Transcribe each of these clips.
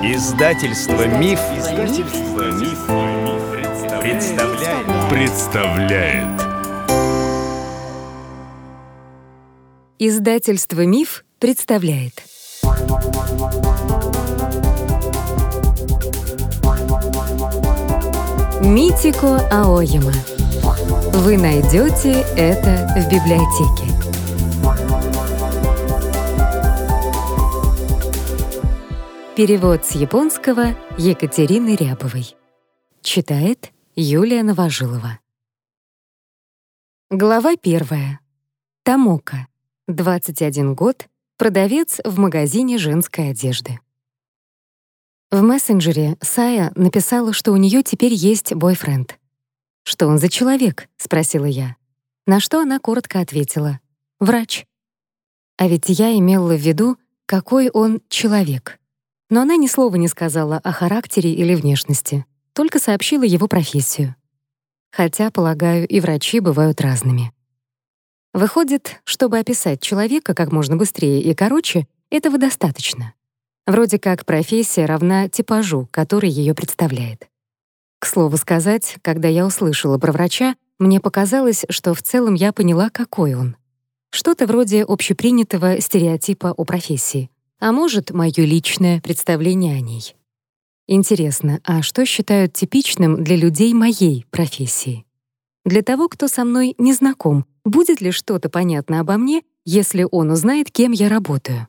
Издательство Миф, Издательство Миф, представляет. представляет. Издательство Миф представляет. Митико Аояма. Вы найдете это в библиотеке. Перевод с японского Екатерины Рябовой. Читает Юлия Новожилова. Глава первая. Тамока. 21 год. Продавец в магазине женской одежды. В мессенджере Сая написала, что у нее теперь есть бойфренд. «Что он за человек?» — спросила я. На что она коротко ответила. «Врач». А ведь я имела в виду, какой он человек. Но она ни слова не сказала о характере или внешности, только сообщила его профессию. Хотя, полагаю, и врачи бывают разными. Выходит, чтобы описать человека как можно быстрее и короче, этого достаточно. Вроде как профессия равна типажу, который ее представляет. К слову сказать, когда я услышала про врача, мне показалось, что в целом я поняла, какой он. Что-то вроде общепринятого стереотипа о профессии а может, моё личное представление о ней. Интересно, а что считают типичным для людей моей профессии? Для того, кто со мной не знаком, будет ли что-то понятно обо мне, если он узнает, кем я работаю?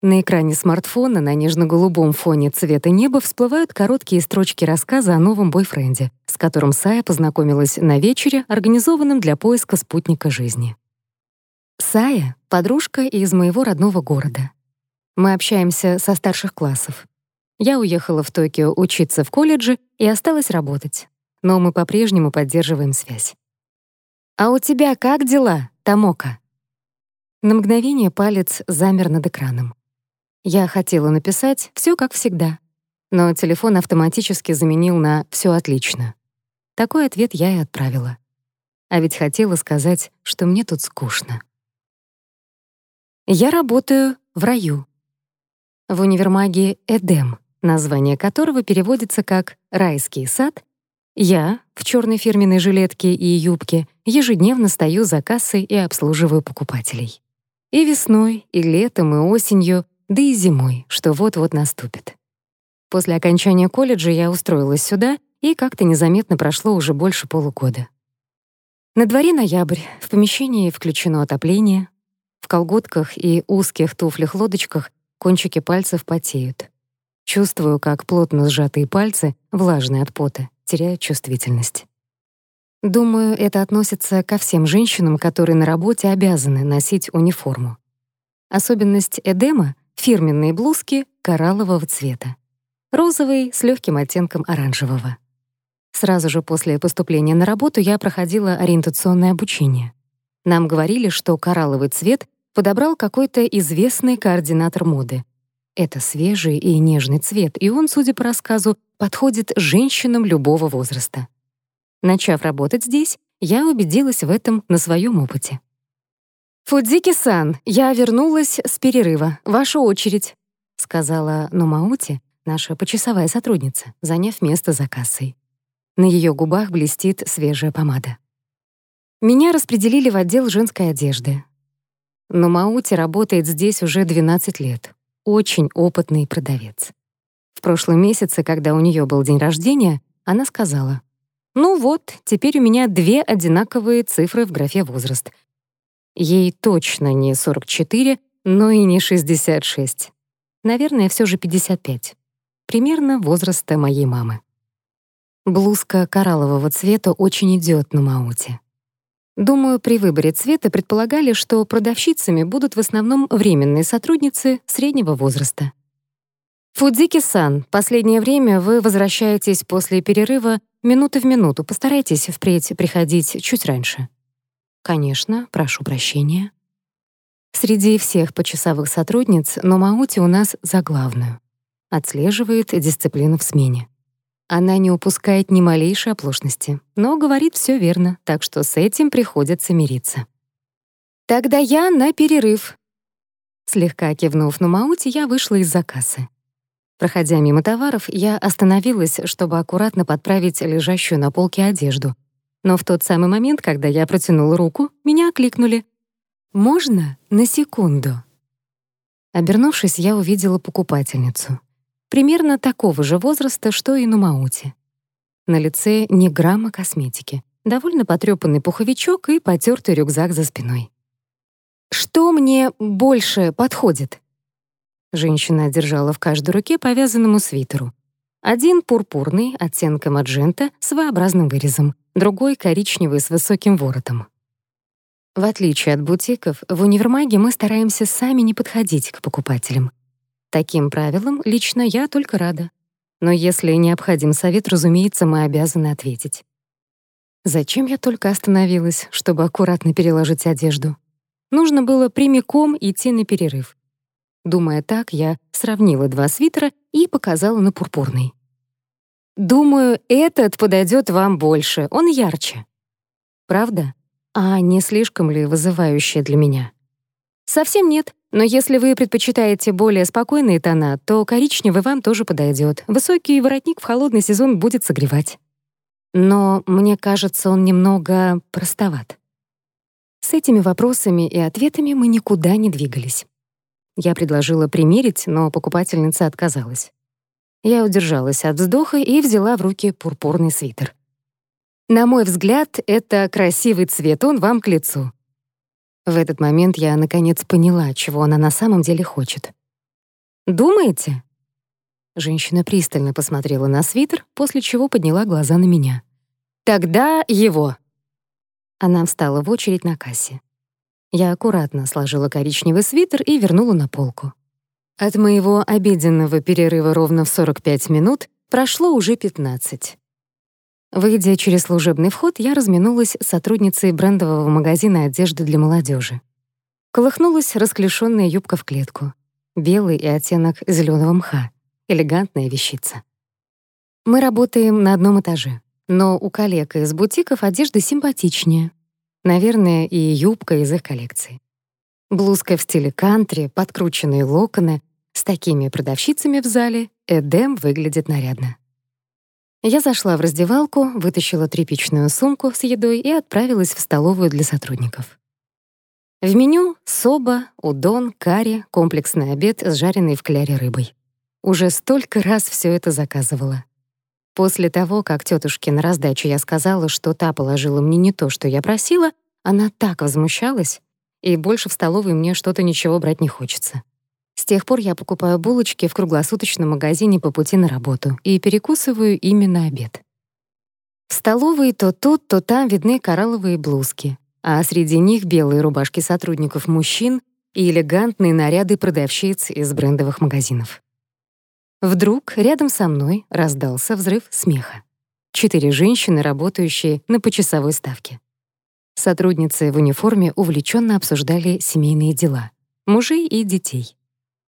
На экране смартфона на нежно-голубом фоне цвета неба всплывают короткие строчки рассказа о новом бойфренде, с которым Сая познакомилась на вечере, организованном для поиска спутника жизни. Сая — подружка из моего родного города. Мы общаемся со старших классов. Я уехала в Токио учиться в колледже и осталась работать. Но мы по-прежнему поддерживаем связь. «А у тебя как дела, Тамока?» На мгновение палец замер над экраном. Я хотела написать все как всегда, но телефон автоматически заменил на все отлично». Такой ответ я и отправила. А ведь хотела сказать, что мне тут скучно. Я работаю в раю в универмаге «Эдем», название которого переводится как «райский сад», я в черной фирменной жилетке и юбке ежедневно стою за кассой и обслуживаю покупателей. И весной, и летом, и осенью, да и зимой, что вот-вот наступит. После окончания колледжа я устроилась сюда, и как-то незаметно прошло уже больше полугода. На дворе ноябрь, в помещении включено отопление, в колготках и узких туфлях-лодочках Кончики пальцев потеют. Чувствую, как плотно сжатые пальцы, влажные от пота, теряют чувствительность. Думаю, это относится ко всем женщинам, которые на работе обязаны носить униформу. Особенность Эдема — фирменные блузки кораллового цвета. Розовый с легким оттенком оранжевого. Сразу же после поступления на работу я проходила ориентационное обучение. Нам говорили, что коралловый цвет подобрал какой-то известный координатор моды. Это свежий и нежный цвет, и он, судя по рассказу, подходит женщинам любого возраста. Начав работать здесь, я убедилась в этом на своем опыте. «Фудзики-сан, я вернулась с перерыва. Ваша очередь», — сказала Номаути, наша почасовая сотрудница, заняв место за кассой. На ее губах блестит свежая помада. Меня распределили в отдел женской одежды. Но Маути работает здесь уже 12 лет. Очень опытный продавец. В прошлом месяце, когда у нее был день рождения, она сказала, «Ну вот, теперь у меня две одинаковые цифры в графе «возраст». Ей точно не 44, но и не 66. Наверное, все же 55. Примерно возраста моей мамы. Блузка кораллового цвета очень идет на Мауте. Думаю, при выборе цвета предполагали, что продавщицами будут в основном временные сотрудницы среднего возраста. Фудзики-сан, последнее время вы возвращаетесь после перерыва минуты в минуту. Постарайтесь впредь приходить чуть раньше. Конечно, прошу прощения. Среди всех почасовых сотрудниц Номаути у нас за главную. Отслеживает дисциплину в смене. Она не упускает ни малейшей оплошности, но говорит все верно, так что с этим приходится мириться. «Тогда я на перерыв». Слегка кивнув на Маути, я вышла из заказа. Проходя мимо товаров, я остановилась, чтобы аккуратно подправить лежащую на полке одежду. Но в тот самый момент, когда я протянула руку, меня окликнули. «Можно на секунду?» Обернувшись, я увидела покупательницу. Примерно такого же возраста, что и Нумаути. На лице ни грамма косметики, довольно потрёпанный пуховичок и потёртый рюкзак за спиной. «Что мне больше подходит?» Женщина держала в каждой руке по вязаному свитеру. Один пурпурный, оттенка маджента, с V-образным вырезом, другой коричневый с высоким воротом. В отличие от бутиков, в универмаге мы стараемся сами не подходить к покупателям. Таким правилам лично я только рада. Но если необходим совет, разумеется, мы обязаны ответить. Зачем я только остановилась, чтобы аккуратно переложить одежду? Нужно было прямиком идти на перерыв. Думая так, я сравнила два свитера и показала на пурпурный. «Думаю, этот подойдет вам больше, он ярче». «Правда? А не слишком ли вызывающее для меня?» «Совсем нет, но если вы предпочитаете более спокойные тона, то коричневый вам тоже подойдет. Высокий воротник в холодный сезон будет согревать». Но мне кажется, он немного простоват. С этими вопросами и ответами мы никуда не двигались. Я предложила примерить, но покупательница отказалась. Я удержалась от вздоха и взяла в руки пурпурный свитер. На мой взгляд, это красивый цвет, он вам к лицу. В этот момент я наконец поняла, чего она на самом деле хочет. Думаете? Женщина пристально посмотрела на свитер, после чего подняла глаза на меня. Тогда его. Она встала в очередь на кассе. Я аккуратно сложила коричневый свитер и вернула на полку. От моего обеденного перерыва ровно в 45 минут прошло уже 15. Выйдя через служебный вход, я разминулась с сотрудницей брендового магазина одежды для молодежи. Колыхнулась расклешённая юбка в клетку. Белый и оттенок зеленого мха. Элегантная вещица. Мы работаем на одном этаже, но у коллег из бутиков одежда симпатичнее, Наверное, и юбка из их коллекции. Блузка в стиле кантри, подкрученные локоны. С такими продавщицами в зале Эдем выглядит нарядно. Я зашла в раздевалку, вытащила тряпичную сумку с едой и отправилась в столовую для сотрудников. В меню — соба, удон, карри, комплексный обед с жареной в кляре рыбой. Уже столько раз все это заказывала. После того, как тетушке на раздачу я сказала, что та положила мне не то, что я просила, она так возмущалась, и больше в столовой мне что-то ничего брать не хочется. С тех пор я покупаю булочки в круглосуточном магазине по пути на работу и перекусываю ими на обед. В столовой то тут, то там видны коралловые блузки, а среди них белые рубашки сотрудников мужчин и элегантные наряды продавщиц из брендовых магазинов. Вдруг рядом со мной раздался взрыв смеха. Четыре женщины, работающие на почасовой ставке. Сотрудницы в униформе увлеченно обсуждали семейные дела, мужей и детей.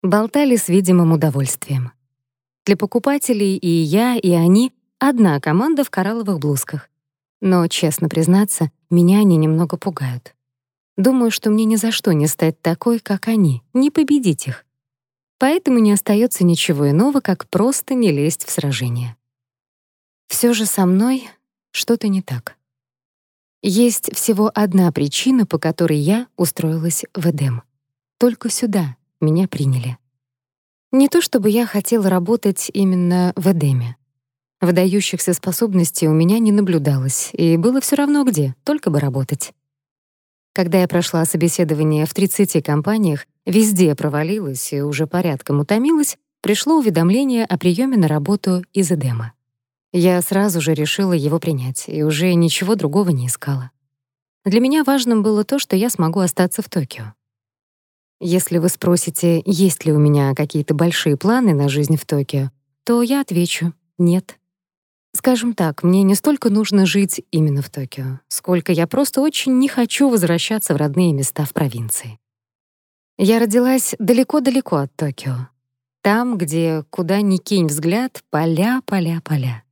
Болтали с видимым удовольствием. Для покупателей и я, и они — одна команда в коралловых блузках. Но, честно признаться, меня они немного пугают. Думаю, что мне ни за что не стать такой, как они, не победить их. Поэтому не остается ничего иного, как просто не лезть в сражение. Все же со мной что-то не так. Есть всего одна причина, по которой я устроилась в Эдем. Только сюда меня приняли. Не то чтобы я хотела работать именно в Эдеме. Выдающихся способностей у меня не наблюдалось, и было все равно где, только бы работать. Когда я прошла собеседование в 30 компаниях, везде провалилась и уже порядком утомилась, пришло уведомление о приеме на работу из Эдема. Я сразу же решила его принять и уже ничего другого не искала. Для меня важным было то, что я смогу остаться в Токио. Если вы спросите, есть ли у меня какие-то большие планы на жизнь в Токио, то я отвечу — нет. Скажем так, мне не столько нужно жить именно в Токио, сколько я просто очень не хочу возвращаться в родные места в провинции. Я родилась далеко-далеко от Токио. Там, где, куда ни кинь взгляд, поля, поля, поля.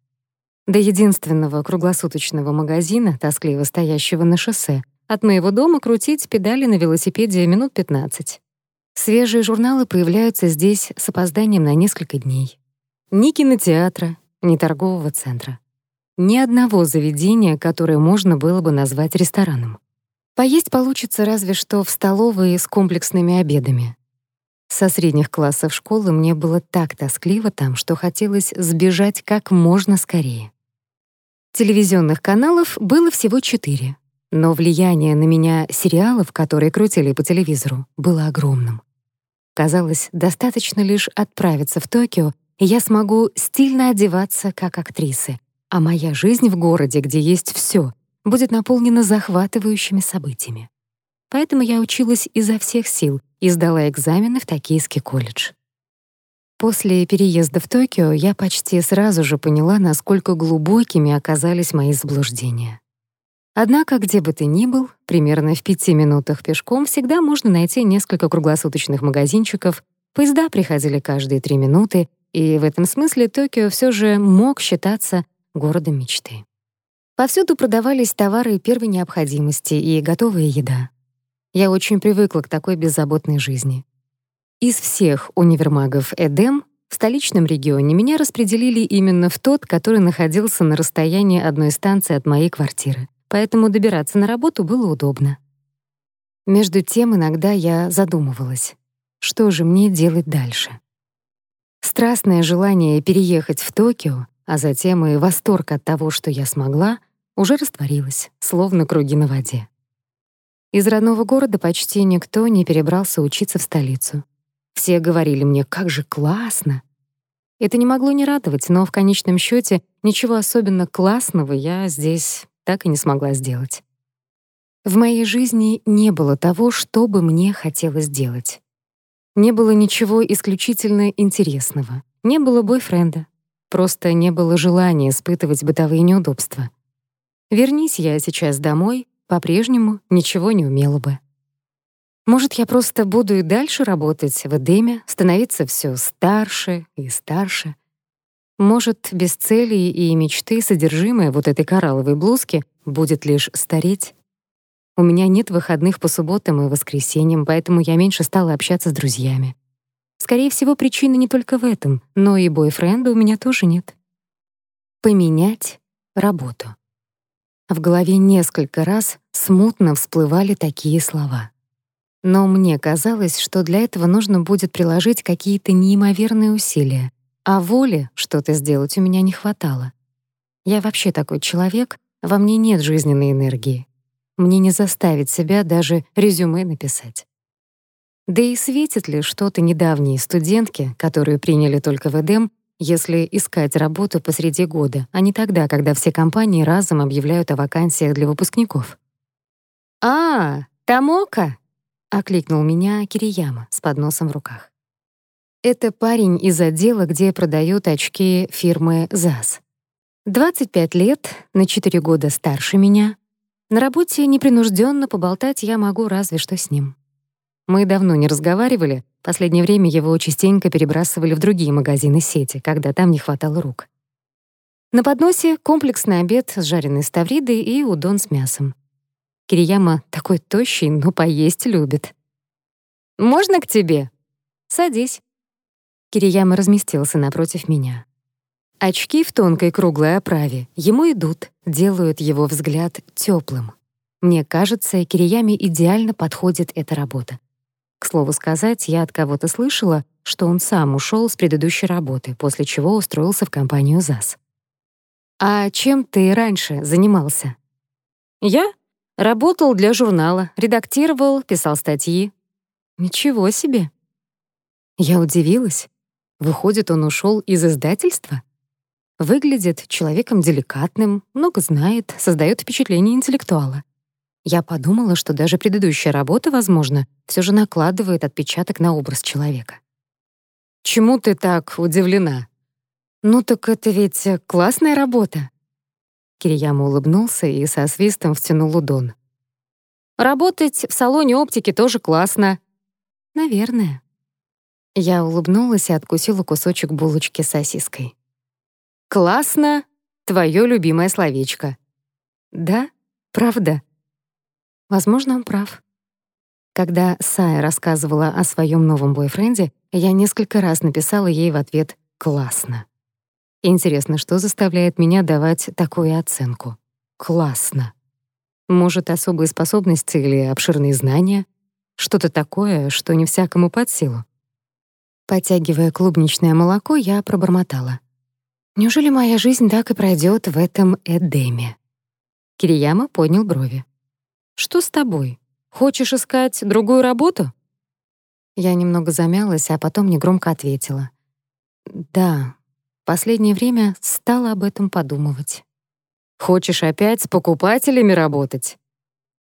До единственного круглосуточного магазина, тоскливо стоящего на шоссе, от моего дома крутить педали на велосипеде минут 15. Свежие журналы появляются здесь с опозданием на несколько дней. Ни кинотеатра, ни торгового центра. Ни одного заведения, которое можно было бы назвать рестораном. Поесть получится разве что в столовой с комплексными обедами. Со средних классов школы мне было так тоскливо там, что хотелось сбежать как можно скорее. Телевизионных каналов было всего четыре, но влияние на меня сериалов, которые крутили по телевизору, было огромным. Казалось, достаточно лишь отправиться в Токио, и я смогу стильно одеваться как актрисы, а моя жизнь в городе, где есть все, будет наполнена захватывающими событиями. Поэтому я училась изо всех сил и сдала экзамены в Токийский колледж. После переезда в Токио я почти сразу же поняла, насколько глубокими оказались мои заблуждения. Однако, где бы ты ни был, примерно в пяти минутах пешком всегда можно найти несколько круглосуточных магазинчиков, поезда приходили каждые три минуты, и в этом смысле Токио все же мог считаться городом мечты. Повсюду продавались товары первой необходимости и готовая еда. Я очень привыкла к такой беззаботной жизни. Из всех универмагов Эдем в столичном регионе меня распределили именно в тот, который находился на расстоянии одной станции от моей квартиры, поэтому добираться на работу было удобно. Между тем иногда я задумывалась, что же мне делать дальше. Страстное желание переехать в Токио, а затем и восторг от того, что я смогла, уже растворилось, словно круги на воде. Из родного города почти никто не перебрался учиться в столицу. Все говорили мне, как же классно. Это не могло не радовать, но в конечном счете ничего особенно классного я здесь так и не смогла сделать. В моей жизни не было того, что бы мне хотелось делать. Не было ничего исключительно интересного. Не было бойфренда. Просто не было желания испытывать бытовые неудобства. Вернись я сейчас домой, по-прежнему ничего не умела бы. Может, я просто буду и дальше работать в Эдеме, становиться все старше и старше. Может, без целей и мечты содержимое вот этой коралловой блузки будет лишь стареть. У меня нет выходных по субботам и воскресеньям, поэтому я меньше стала общаться с друзьями. Скорее всего, причина не только в этом, но и бойфренда у меня тоже нет. Поменять работу. В голове несколько раз смутно всплывали такие слова. Но мне казалось, что для этого нужно будет приложить какие-то неимоверные усилия, а воли что-то сделать у меня не хватало. Я вообще такой человек, во мне нет жизненной энергии. Мне не заставить себя даже резюме написать. Да и светит ли что-то недавние студентки, которые приняли только в Эдем, если искать работу посреди года, а не тогда, когда все компании разом объявляют о вакансиях для выпускников? «А, Тамока!» — окликнул меня Кирияма с подносом в руках. Это парень из отдела, где продают очки фирмы ЗАС. 25 лет, на 4 года старше меня, на работе непринужденно поболтать я могу разве что с ним. Мы давно не разговаривали, последнее время его частенько перебрасывали в другие магазины сети, когда там не хватало рук. На подносе комплексный обед с жареной ставридой и удон с мясом. Кирияма такой тощий, но поесть любит. «Можно к тебе?» «Садись». Кирияма разместился напротив меня. Очки в тонкой круглой оправе ему идут, делают его взгляд теплым. Мне кажется, Кирияме идеально подходит эта работа. К слову сказать, я от кого-то слышала, что он сам ушел с предыдущей работы, после чего устроился в компанию ЗАС. «А чем ты раньше занимался?» «Я? Работал для журнала, редактировал, писал статьи». «Ничего себе!» Я удивилась. Выходит, он ушел из издательства? Выглядит человеком деликатным, много знает, создает впечатление интеллектуала. Я подумала, что даже предыдущая работа, возможно, все же накладывает отпечаток на образ человека. «Чему ты так удивлена?» «Ну так это ведь классная работа». Кирияма улыбнулся и со свистом втянул удон. «Работать в салоне оптики тоже классно». «Наверное». Я улыбнулась и откусила кусочек булочки с сосиской. «Классно — твое любимое словечко». «Да? Правда?» Возможно, он прав. Когда Сая рассказывала о своем новом бойфренде, я несколько раз написала ей в ответ «классно». Интересно, что заставляет меня давать такую оценку? Классно. Может, особые способности или обширные знания? Что-то такое, что не всякому под силу. Потягивая клубничное молоко, я пробормотала. Неужели моя жизнь так и пройдет в этом Эдеме? Кирияма поднял брови. Что с тобой? Хочешь искать другую работу? Я немного замялась, а потом негромко ответила. Да, последнее время стала об этом подумывать. Хочешь опять с покупателями работать?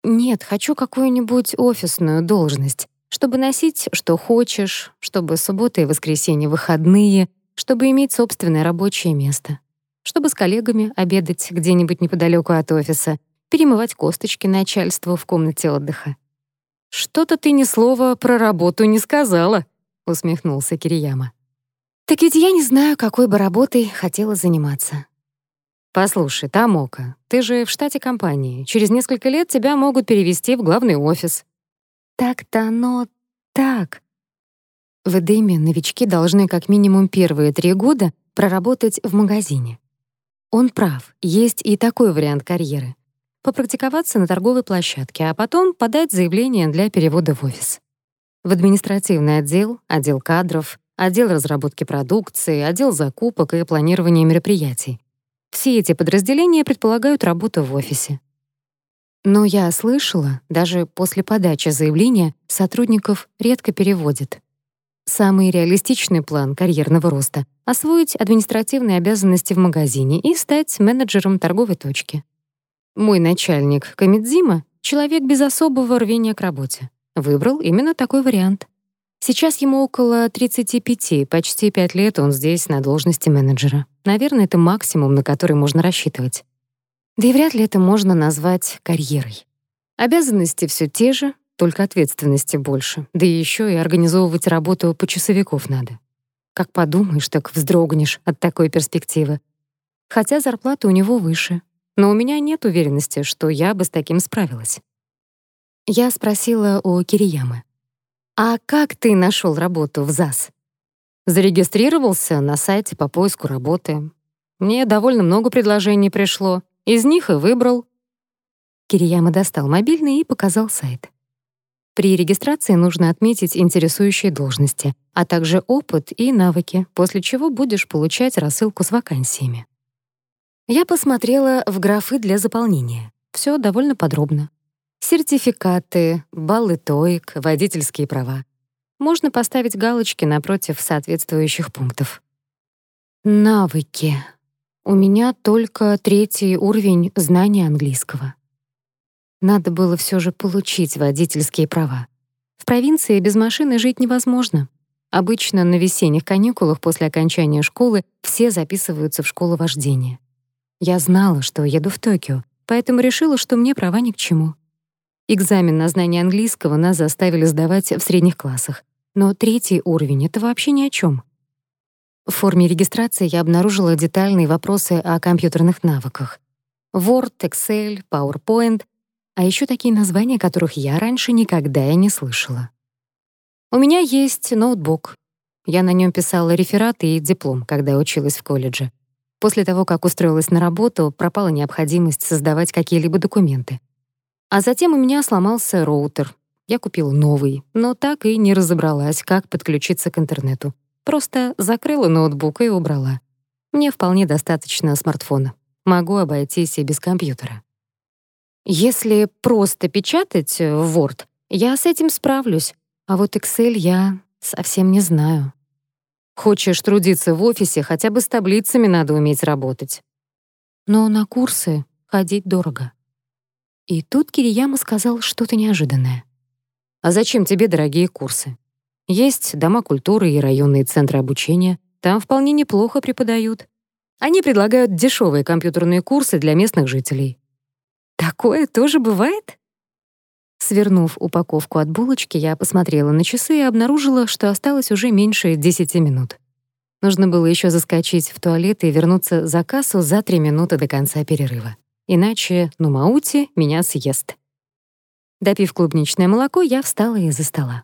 Нет, хочу какую-нибудь офисную должность, чтобы носить, что хочешь, чтобы субботы и воскресенья выходные, чтобы иметь собственное рабочее место, чтобы с коллегами обедать где-нибудь неподалеку от офиса, перемывать косточки начальству в комнате отдыха. «Что-то ты ни слова про работу не сказала», — усмехнулся Кирияма. «Так ведь я не знаю, какой бы работой хотела заниматься. «Послушай, Тамока, ты же в штате компании. Через несколько лет тебя могут перевести в главный офис». «Так-то оно так». В Эдеме новички должны как минимум первые три года проработать в магазине. Он прав, есть и такой вариант карьеры. Попрактиковаться на торговой площадке, а потом подать заявление для перевода в офис. В административный отдел, отдел кадров, отдел разработки продукции, отдел закупок и планирования мероприятий. Все эти подразделения предполагают работу в офисе. Но я слышала, даже после подачи заявления сотрудников редко переводят. Самый реалистичный план карьерного роста — освоить административные обязанности в магазине и стать менеджером торговой точки. Мой начальник Камидзима — человек без особого рвения к работе. Выбрал именно такой вариант. Сейчас ему около 35, почти 5 лет он здесь на должности менеджера. Наверное, это максимум, на который можно рассчитывать. Да и вряд ли это можно назвать карьерой. Обязанности все те же, только ответственности больше. Да и еще и организовывать работу по часовиков надо. Как подумаешь, так вздрогнешь от такой перспективы. Хотя зарплата у него выше. Но у меня нет уверенности, что я бы с таким справилась. Я спросила у Кириямы. «А как ты нашел работу в ЗАС?» Зарегистрировался на сайте по поиску работы. Мне довольно много предложений пришло. Из них и выбрал. Кирияма достал мобильный и показал сайт. При регистрации нужно отметить интересующие должности, а также опыт и навыки, после чего будешь получать рассылку с вакансиями. Я посмотрела в графы для заполнения. Все довольно подробно. Сертификаты, баллы ТОИК, водительские права. Можно поставить галочки напротив соответствующих пунктов. Навыки. У меня только третий уровень знания английского. Надо было все же получить водительские права. В провинции без машины жить невозможно. Обычно на весенних каникулах после окончания школы все записываются в школу вождения. Я знала, что еду в Токио, поэтому решила, что мне права ни к чему. Экзамен на знание английского нас заставили сдавать в средних классах. Но третий уровень — это вообще ни о чем. В форме регистрации я обнаружила детальные вопросы о компьютерных навыках. Word, Excel, PowerPoint, а еще такие названия, которых я раньше никогда и не слышала. У меня есть ноутбук. Я на нем писала реферат и диплом, когда училась в колледже. После того, как устроилась на работу, пропала необходимость создавать какие-либо документы. А затем у меня сломался роутер. Я купила новый, но так и не разобралась, как подключиться к интернету. Просто закрыла ноутбук и убрала. Мне вполне достаточно смартфона. Могу обойтись и без компьютера. Если просто печатать в Word, я с этим справлюсь, а вот Excel я совсем не знаю. Хочешь трудиться в офисе, хотя бы с таблицами надо уметь работать. Но на курсы ходить дорого. И тут Кирияма сказал что-то неожиданное. «А зачем тебе дорогие курсы? Есть дома культуры и районные центры обучения. Там вполне неплохо преподают. Они предлагают дешевые компьютерные курсы для местных жителей». «Такое тоже бывает?» Свернув упаковку от булочки, я посмотрела на часы и обнаружила, что осталось уже меньше 10 минут. Нужно было еще заскочить в туалет и вернуться за кассу за 3 минуты до конца перерыва иначе Нумаути меня съест. Допив клубничное молоко, я встала из-за стола.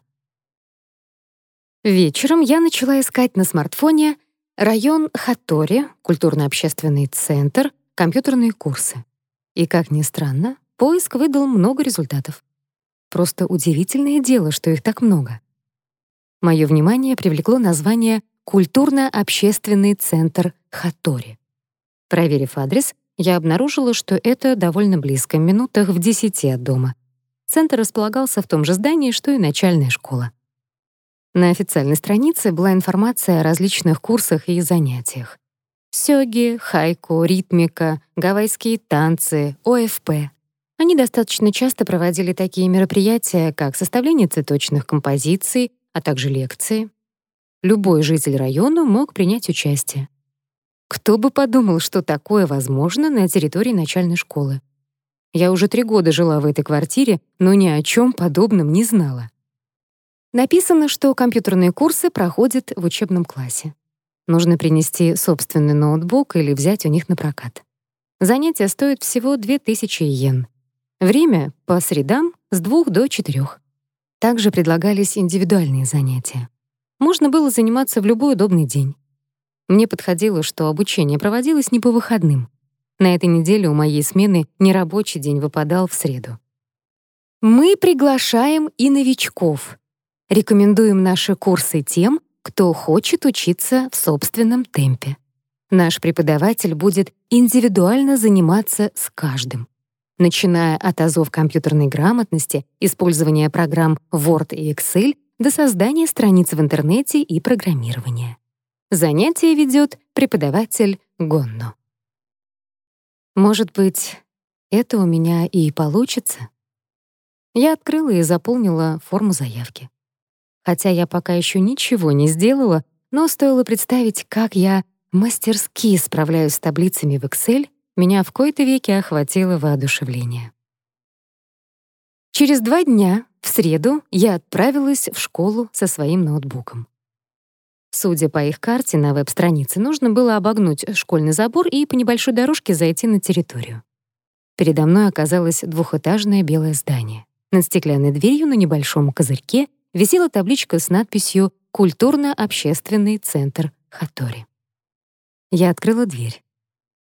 Вечером я начала искать на смартфоне Район Хатори, культурно-общественный центр, компьютерные курсы. И, как ни странно, поиск выдал много результатов. Просто удивительное дело, что их так много. Моё внимание привлекло название «Культурно-общественный центр Хатори». Проверив адрес, я обнаружила, что это довольно близко, минутах в десяти от дома. Центр располагался в том же здании, что и начальная школа. На официальной странице была информация о различных курсах и занятиях. Сёги, хайку, ритмика, гавайские танцы, ОФП. Они достаточно часто проводили такие мероприятия, как составление цветочных композиций, а также лекции. Любой житель района мог принять участие. Кто бы подумал, что такое возможно на территории начальной школы. Я уже три года жила в этой квартире, но ни о чем подобном не знала. Написано, что компьютерные курсы проходят в учебном классе. Нужно принести собственный ноутбук или взять у них на прокат. Занятия стоят всего 2000 йен. Время — по средам с 2 до 4. Также предлагались индивидуальные занятия. Можно было заниматься в любой удобный день. Мне подходило, что обучение проводилось не по выходным. На этой неделе у моей смены нерабочий день выпадал в среду. Мы приглашаем и новичков. Рекомендуем наши курсы тем, кто хочет учиться в собственном темпе. Наш преподаватель будет индивидуально заниматься с каждым, начиная от азов компьютерной грамотности, использования программ Word и Excel до создания страниц в интернете и программирования. Занятие ведет преподаватель Гонно. Может быть, это у меня и получится? Я открыла и заполнила форму заявки. Хотя я пока еще ничего не сделала, но стоило представить, как я мастерски справляюсь с таблицами в Excel, меня в кои-то веке охватило воодушевление. Через два дня, в среду, я отправилась в школу со своим ноутбуком. Судя по их карте на веб-странице, нужно было обогнуть школьный забор и по небольшой дорожке зайти на территорию. Передо мной оказалось двухэтажное белое здание. Над стеклянной дверью на небольшом козырьке висела табличка с надписью «Культурно-общественный центр Хатори». Я открыла дверь.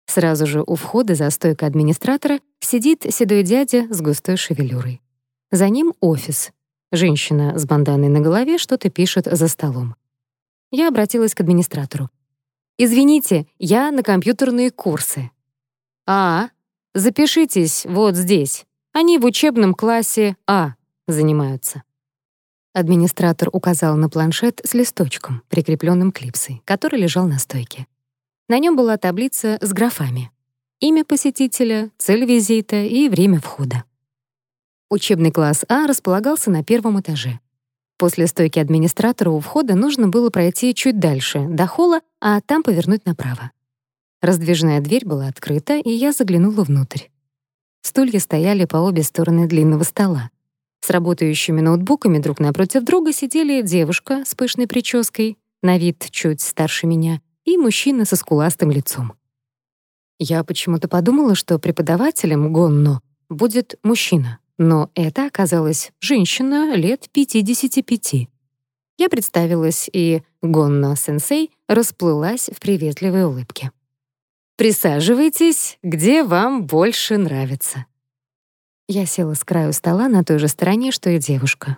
Сразу же у входа за стойкой администратора сидит седой дядя с густой шевелюрой. За ним офис. Женщина с банданой на голове что-то пишет за столом. Я обратилась к администратору. «Извините, я на компьютерные курсы». «А, запишитесь вот здесь. Они в учебном классе А занимаются». Администратор указал на планшет с листочком, прикрепленным клипсой, который лежал на стойке. На нем была таблица с графами. Имя посетителя, цель визита и время входа. Учебный класс А располагался на первом этаже. После стойки администратора у входа нужно было пройти чуть дальше, до холла, а там повернуть направо. Раздвижная дверь была открыта, и я заглянула внутрь. Стулья стояли по обе стороны длинного стола. С работающими ноутбуками друг напротив друга сидели девушка с пышной прической, на вид чуть старше меня, и мужчина со скуластым лицом. Я почему-то подумала, что преподавателем Гонно будет мужчина, но это оказалась женщина лет 55. Я представилась, и Гонно-сенсей расплылась в приветливой улыбке. «Присаживайтесь, где вам больше нравится». Я села с краю стола на той же стороне, что и девушка.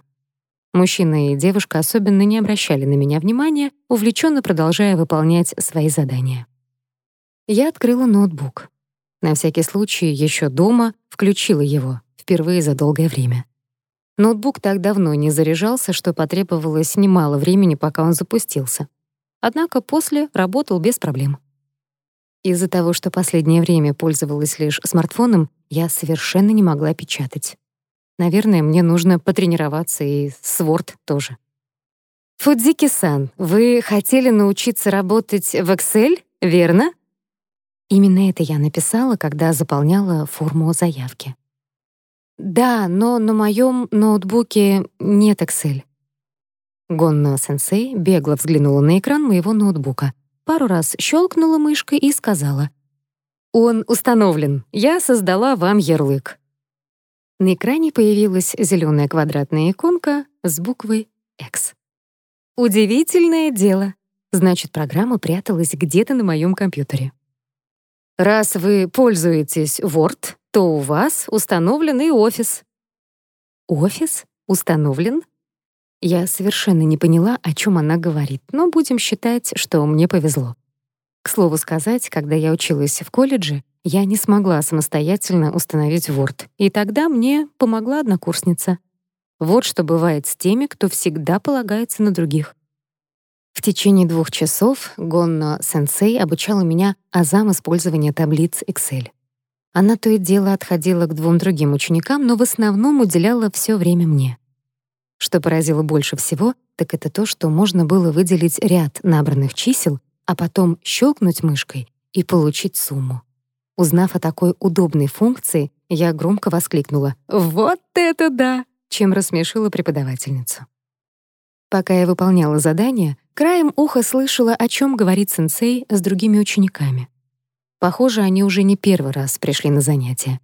Мужчина и девушка особенно не обращали на меня внимания, увлеченно продолжая выполнять свои задания. Я открыла ноутбук. На всякий случай еще дома включила его, впервые за долгое время. Ноутбук так давно не заряжался, что потребовалось немало времени, пока он запустился. Однако после работал без проблем. Из-за того, что последнее время пользовалась лишь смартфоном, я совершенно не могла печатать. Наверное, мне нужно потренироваться и с Word тоже. «Фудзики-сан, вы хотели научиться работать в Excel, верно?» Именно это я написала, когда заполняла форму заявки. Да, но на моем ноутбуке нет Excel. Гонно-сенсей бегло взглянула на экран моего ноутбука, пару раз щелкнула мышкой и сказала. «Он установлен. Я создала вам ярлык». На экране появилась зеленая квадратная иконка с буквой X. Удивительное дело. Значит, программа пряталась где-то на моем компьютере. Раз вы пользуетесь Word, то у вас установлен и офис. Офис? Установлен? Я совершенно не поняла, о чем она говорит, но будем считать, что мне повезло. К слову сказать, когда я училась в колледже, я не смогла самостоятельно установить Word, и тогда мне помогла однокурсница. Вот что бывает с теми, кто всегда полагается на других. В течение двух часов Гонно-сенсей обучала меня азам использования таблиц Excel. Она то и дело отходила к двум другим ученикам, но в основном уделяла все время мне. Что поразило больше всего, так это то, что можно было выделить ряд набранных чисел, а потом щелкнуть мышкой и получить сумму. Узнав о такой удобной функции, я громко воскликнула «Вот это да!», чем рассмешила преподавательницу. Пока я выполняла задание, краем уха слышала, о чем говорит сенсей с другими учениками. Похоже, они уже не первый раз пришли на занятия.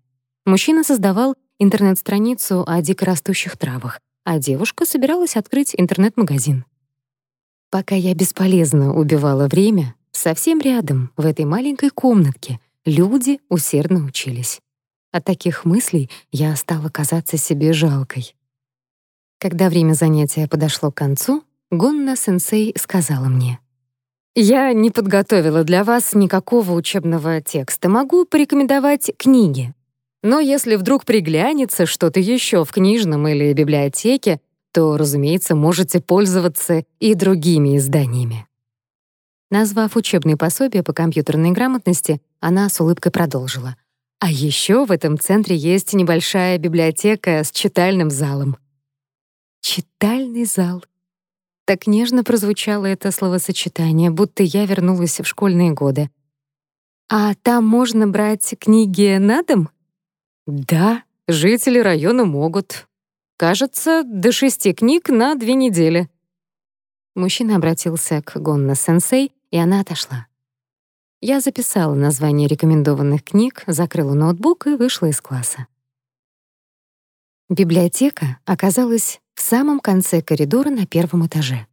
Мужчина создавал интернет-страницу о дикорастущих травах, а девушка собиралась открыть интернет-магазин. Пока я бесполезно убивала время, совсем рядом, в этой маленькой комнатке, люди усердно учились. От таких мыслей я стала казаться себе жалкой. Когда время занятия подошло к концу, Гонна-сенсей сказала мне. «Я не подготовила для вас никакого учебного текста. Могу порекомендовать книги. Но если вдруг приглянется что-то еще в книжном или библиотеке, то, разумеется, можете пользоваться и другими изданиями». Назвав учебные пособия по компьютерной грамотности, она с улыбкой продолжила. «А еще в этом центре есть небольшая библиотека с читальным залом. Читальный зал. Так нежно прозвучало это словосочетание, будто я вернулась в школьные годы. А там можно брать книги на дом? Да, жители района могут. Кажется, до шести книг на две недели. Мужчина обратился к Гонна-сенсей, и она отошла. Я записала название рекомендованных книг, закрыла ноутбук и вышла из класса. Библиотека оказалась в самом конце коридора на первом этаже.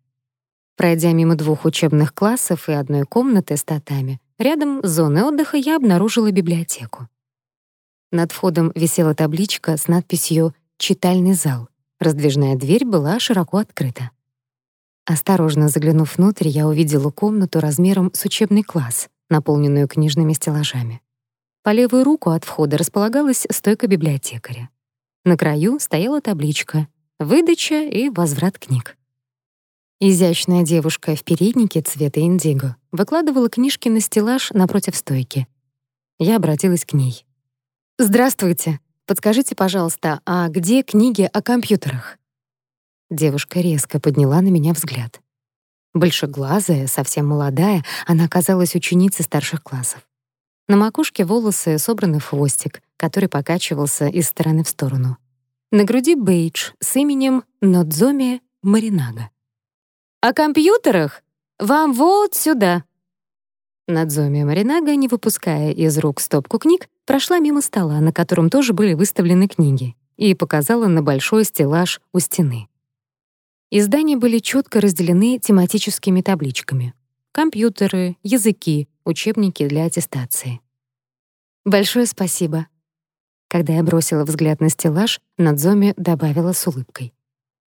Пройдя мимо двух учебных классов и одной комнаты с татами, рядом с зоной отдыха я обнаружила библиотеку. Над входом висела табличка с надписью «Читальный зал». Раздвижная дверь была широко открыта. Осторожно заглянув внутрь, я увидела комнату размером с учебный класс, наполненную книжными стеллажами. По левую руку от входа располагалась стойка библиотекаря. На краю стояла табличка «Выдача и возврат книг». Изящная девушка в переднике цвета индиго выкладывала книжки на стеллаж напротив стойки. Я обратилась к ней. «Здравствуйте. Подскажите, пожалуйста, а где книги о компьютерах?» Девушка резко подняла на меня взгляд. Большеглазая, совсем молодая, она казалась ученицей старших классов. На макушке волосы собраны в хвостик, который покачивался из стороны в сторону. На груди бейдж с именем Нодзоми Маринага. «О компьютерах? Вам вот сюда!» Надзоми Маринага, не выпуская из рук стопку книг, прошла мимо стола, на котором тоже были выставлены книги, и показала на большой стеллаж у стены. Издания были четко разделены тематическими табличками. Компьютеры, языки, учебники для аттестации. «Большое спасибо». Когда я бросила взгляд на стеллаж, Надзоми добавила с улыбкой.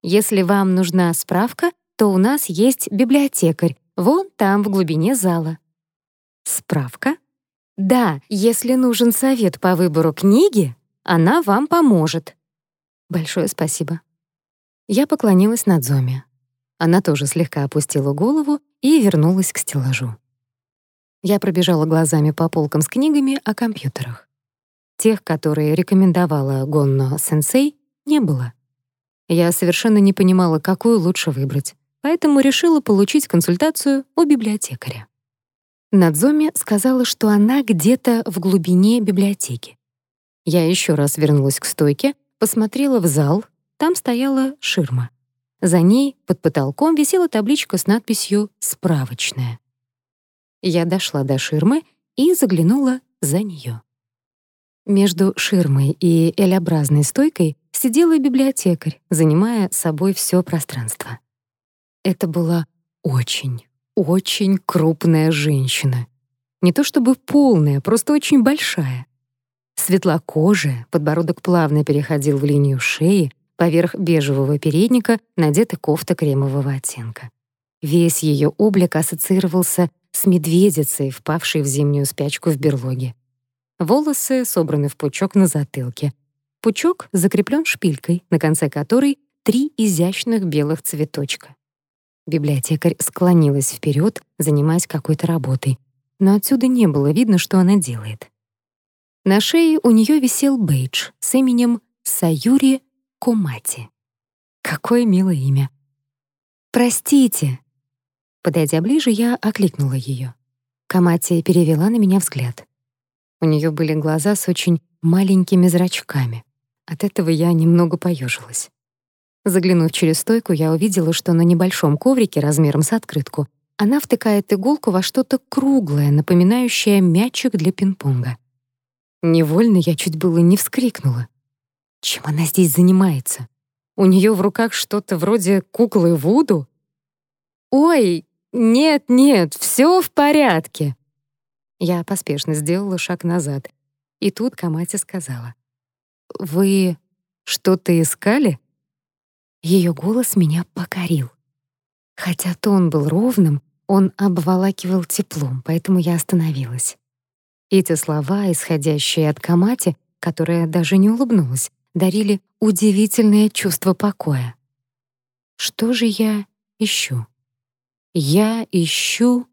«Если вам нужна справка, то у нас есть библиотекарь, вон там, в глубине зала». «Справка?» «Да, если нужен совет по выбору книги, она вам поможет». «Большое спасибо». Я поклонилась Надзоме. Она тоже слегка опустила голову и вернулась к стеллажу. Я пробежала глазами по полкам с книгами о компьютерах. Тех, которые рекомендовала Гонно-сенсей, не было. Я совершенно не понимала, какую лучше выбрать, поэтому решила получить консультацию у библиотекаря. Надзоми сказала, что она где-то в глубине библиотеки. Я еще раз вернулась к стойке, посмотрела в зал, там стояла ширма. За ней, под потолком, висела табличка с надписью «Справочная». Я дошла до ширмы и заглянула за нее. Между ширмой и L-образной стойкой сидела библиотекарь, занимая собой все пространство. Это было очень, очень крупная женщина. Не то чтобы полная, просто очень большая. Светлокожая, подбородок плавно переходил в линию шеи, поверх бежевого передника надета кофта кремового оттенка. Весь ее облик ассоциировался с медведицей, впавшей в зимнюю спячку в берлоге. Волосы собраны в пучок на затылке. Пучок закреплен шпилькой, на конце которой три изящных белых цветочка. Библиотекарь склонилась вперед, занимаясь какой-то работой, но отсюда не было видно, что она делает. На шее у нее висел бейдж с именем Саюри Комати. Какое милое имя. «Простите», Подойдя ближе, я окликнула ее. Камати перевела на меня взгляд. У нее были глаза с очень маленькими зрачками. От этого я немного поежилась. Заглянув через стойку, я увидела, что на небольшом коврике размером с открытку она втыкает иголку во что-то круглое, напоминающее мячик для пинг-понга. Невольно я чуть было не вскрикнула. Чем она здесь занимается? У нее в руках что-то вроде куклы Вуду? «Ой, «Нет, нет, все в порядке». Я поспешно сделала шаг назад, и тут Камати сказала. «Вы что-то искали?» Ее голос меня покорил. Хотя тон был ровным, он обволакивал теплом, поэтому я остановилась. Эти слова, исходящие от Камати, которая даже не улыбнулась, дарили удивительное чувство покоя. Что же я ищу? Я ищу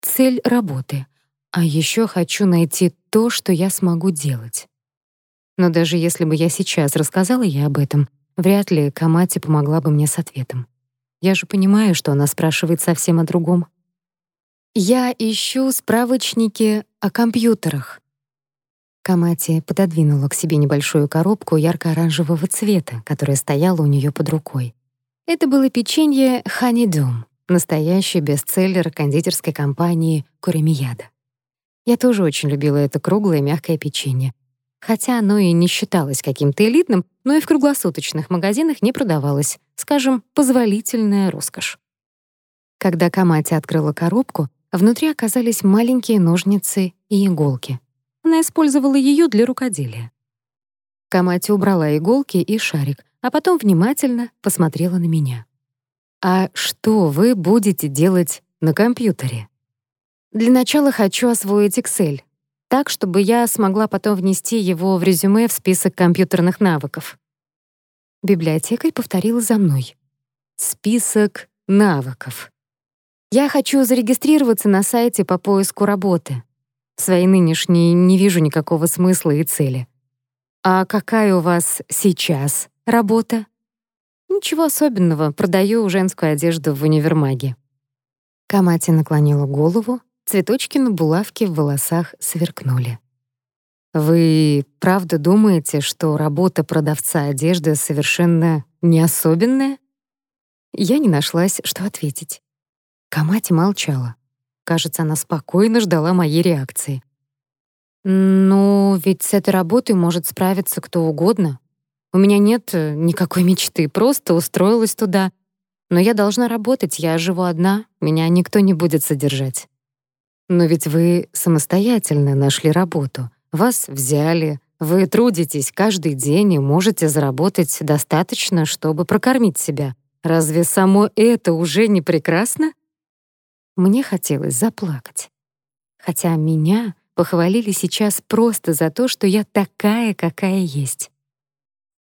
цель работы, а еще хочу найти то, что я смогу делать. Но даже если бы я сейчас рассказала ей об этом, вряд ли Камати помогла бы мне с ответом. Я же понимаю, что она спрашивает совсем о другом. Я ищу справочники о компьютерах. Камати пододвинула к себе небольшую коробку ярко-оранжевого цвета, которая стояла у нее под рукой. Это было печенье Ханидом. Настоящий бестселлер кондитерской компании Куремияда. Я тоже очень любила это круглое мягкое печенье. Хотя оно и не считалось каким-то элитным, но и в круглосуточных магазинах не продавалось, скажем, позволительная роскошь. Когда Камати открыла коробку, внутри оказались маленькие ножницы и иголки. Она использовала ее для рукоделия. Камати убрала иголки и шарик, а потом внимательно посмотрела на меня. А что вы будете делать на компьютере? Для начала хочу освоить Excel, так, чтобы я смогла потом внести его в резюме в список компьютерных навыков. Библиотекарь повторила за мной. Список навыков. Я хочу зарегистрироваться на сайте по поиску работы. В своей нынешней не вижу никакого смысла и цели. А какая у вас сейчас работа? Ничего особенного, продаю женскую одежду в универмаге. Камати наклонила голову, цветочки на булавке в волосах сверкнули. Вы правда думаете, что работа продавца одежды совершенно не особенная? Я не нашлась, что ответить. Камати молчала. Кажется, она спокойно ждала моей реакции. «Ну, ведь с этой работой может справиться кто угодно. У меня нет э, никакой мечты, просто устроилась туда. Но я должна работать, я живу одна, меня никто не будет содержать. Но ведь вы самостоятельно нашли работу. Вас взяли, вы трудитесь каждый день и можете заработать достаточно, чтобы прокормить себя. Разве само это уже не прекрасно? Мне хотелось заплакать. Хотя меня похвалили сейчас просто за то, что я такая, какая есть.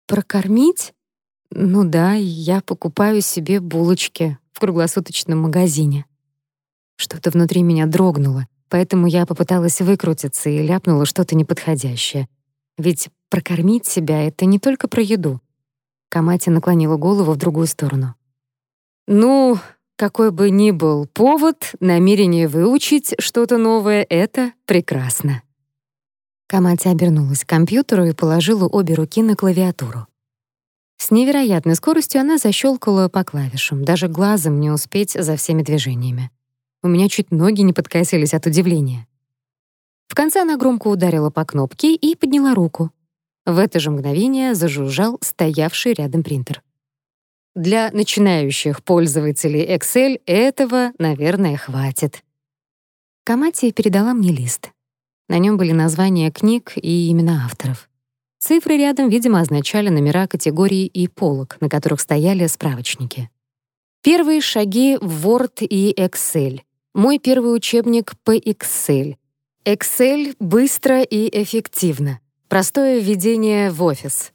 Прокормить? Ну да, я покупаю себе булочки в круглосуточном магазине. Что-то внутри меня дрогнуло, поэтому я попыталась выкрутиться и ляпнула что-то неподходящее. Ведь прокормить себя — это не только про еду. Камати наклонила голову в другую сторону. «Ну, какой бы ни был повод, намерение выучить что-то новое — это прекрасно». Камати обернулась к компьютеру и положила обе руки на клавиатуру. С невероятной скоростью она защелкала по клавишам, даже глазом не успеть за всеми движениями. У меня чуть ноги не подкосились от удивления. В конце она громко ударила по кнопке и подняла руку. В это же мгновение зажужжал стоявший рядом принтер. Для начинающих пользователей Excel этого, наверное, хватит. Камати передала мне лист. На нем были названия книг и имена авторов. Цифры рядом, видимо, означали номера категорий и полок, на которых стояли справочники. Первые шаги в Word и Excel. Мой первый учебник по Excel. Excel быстро и эффективно. Простое введение в офис.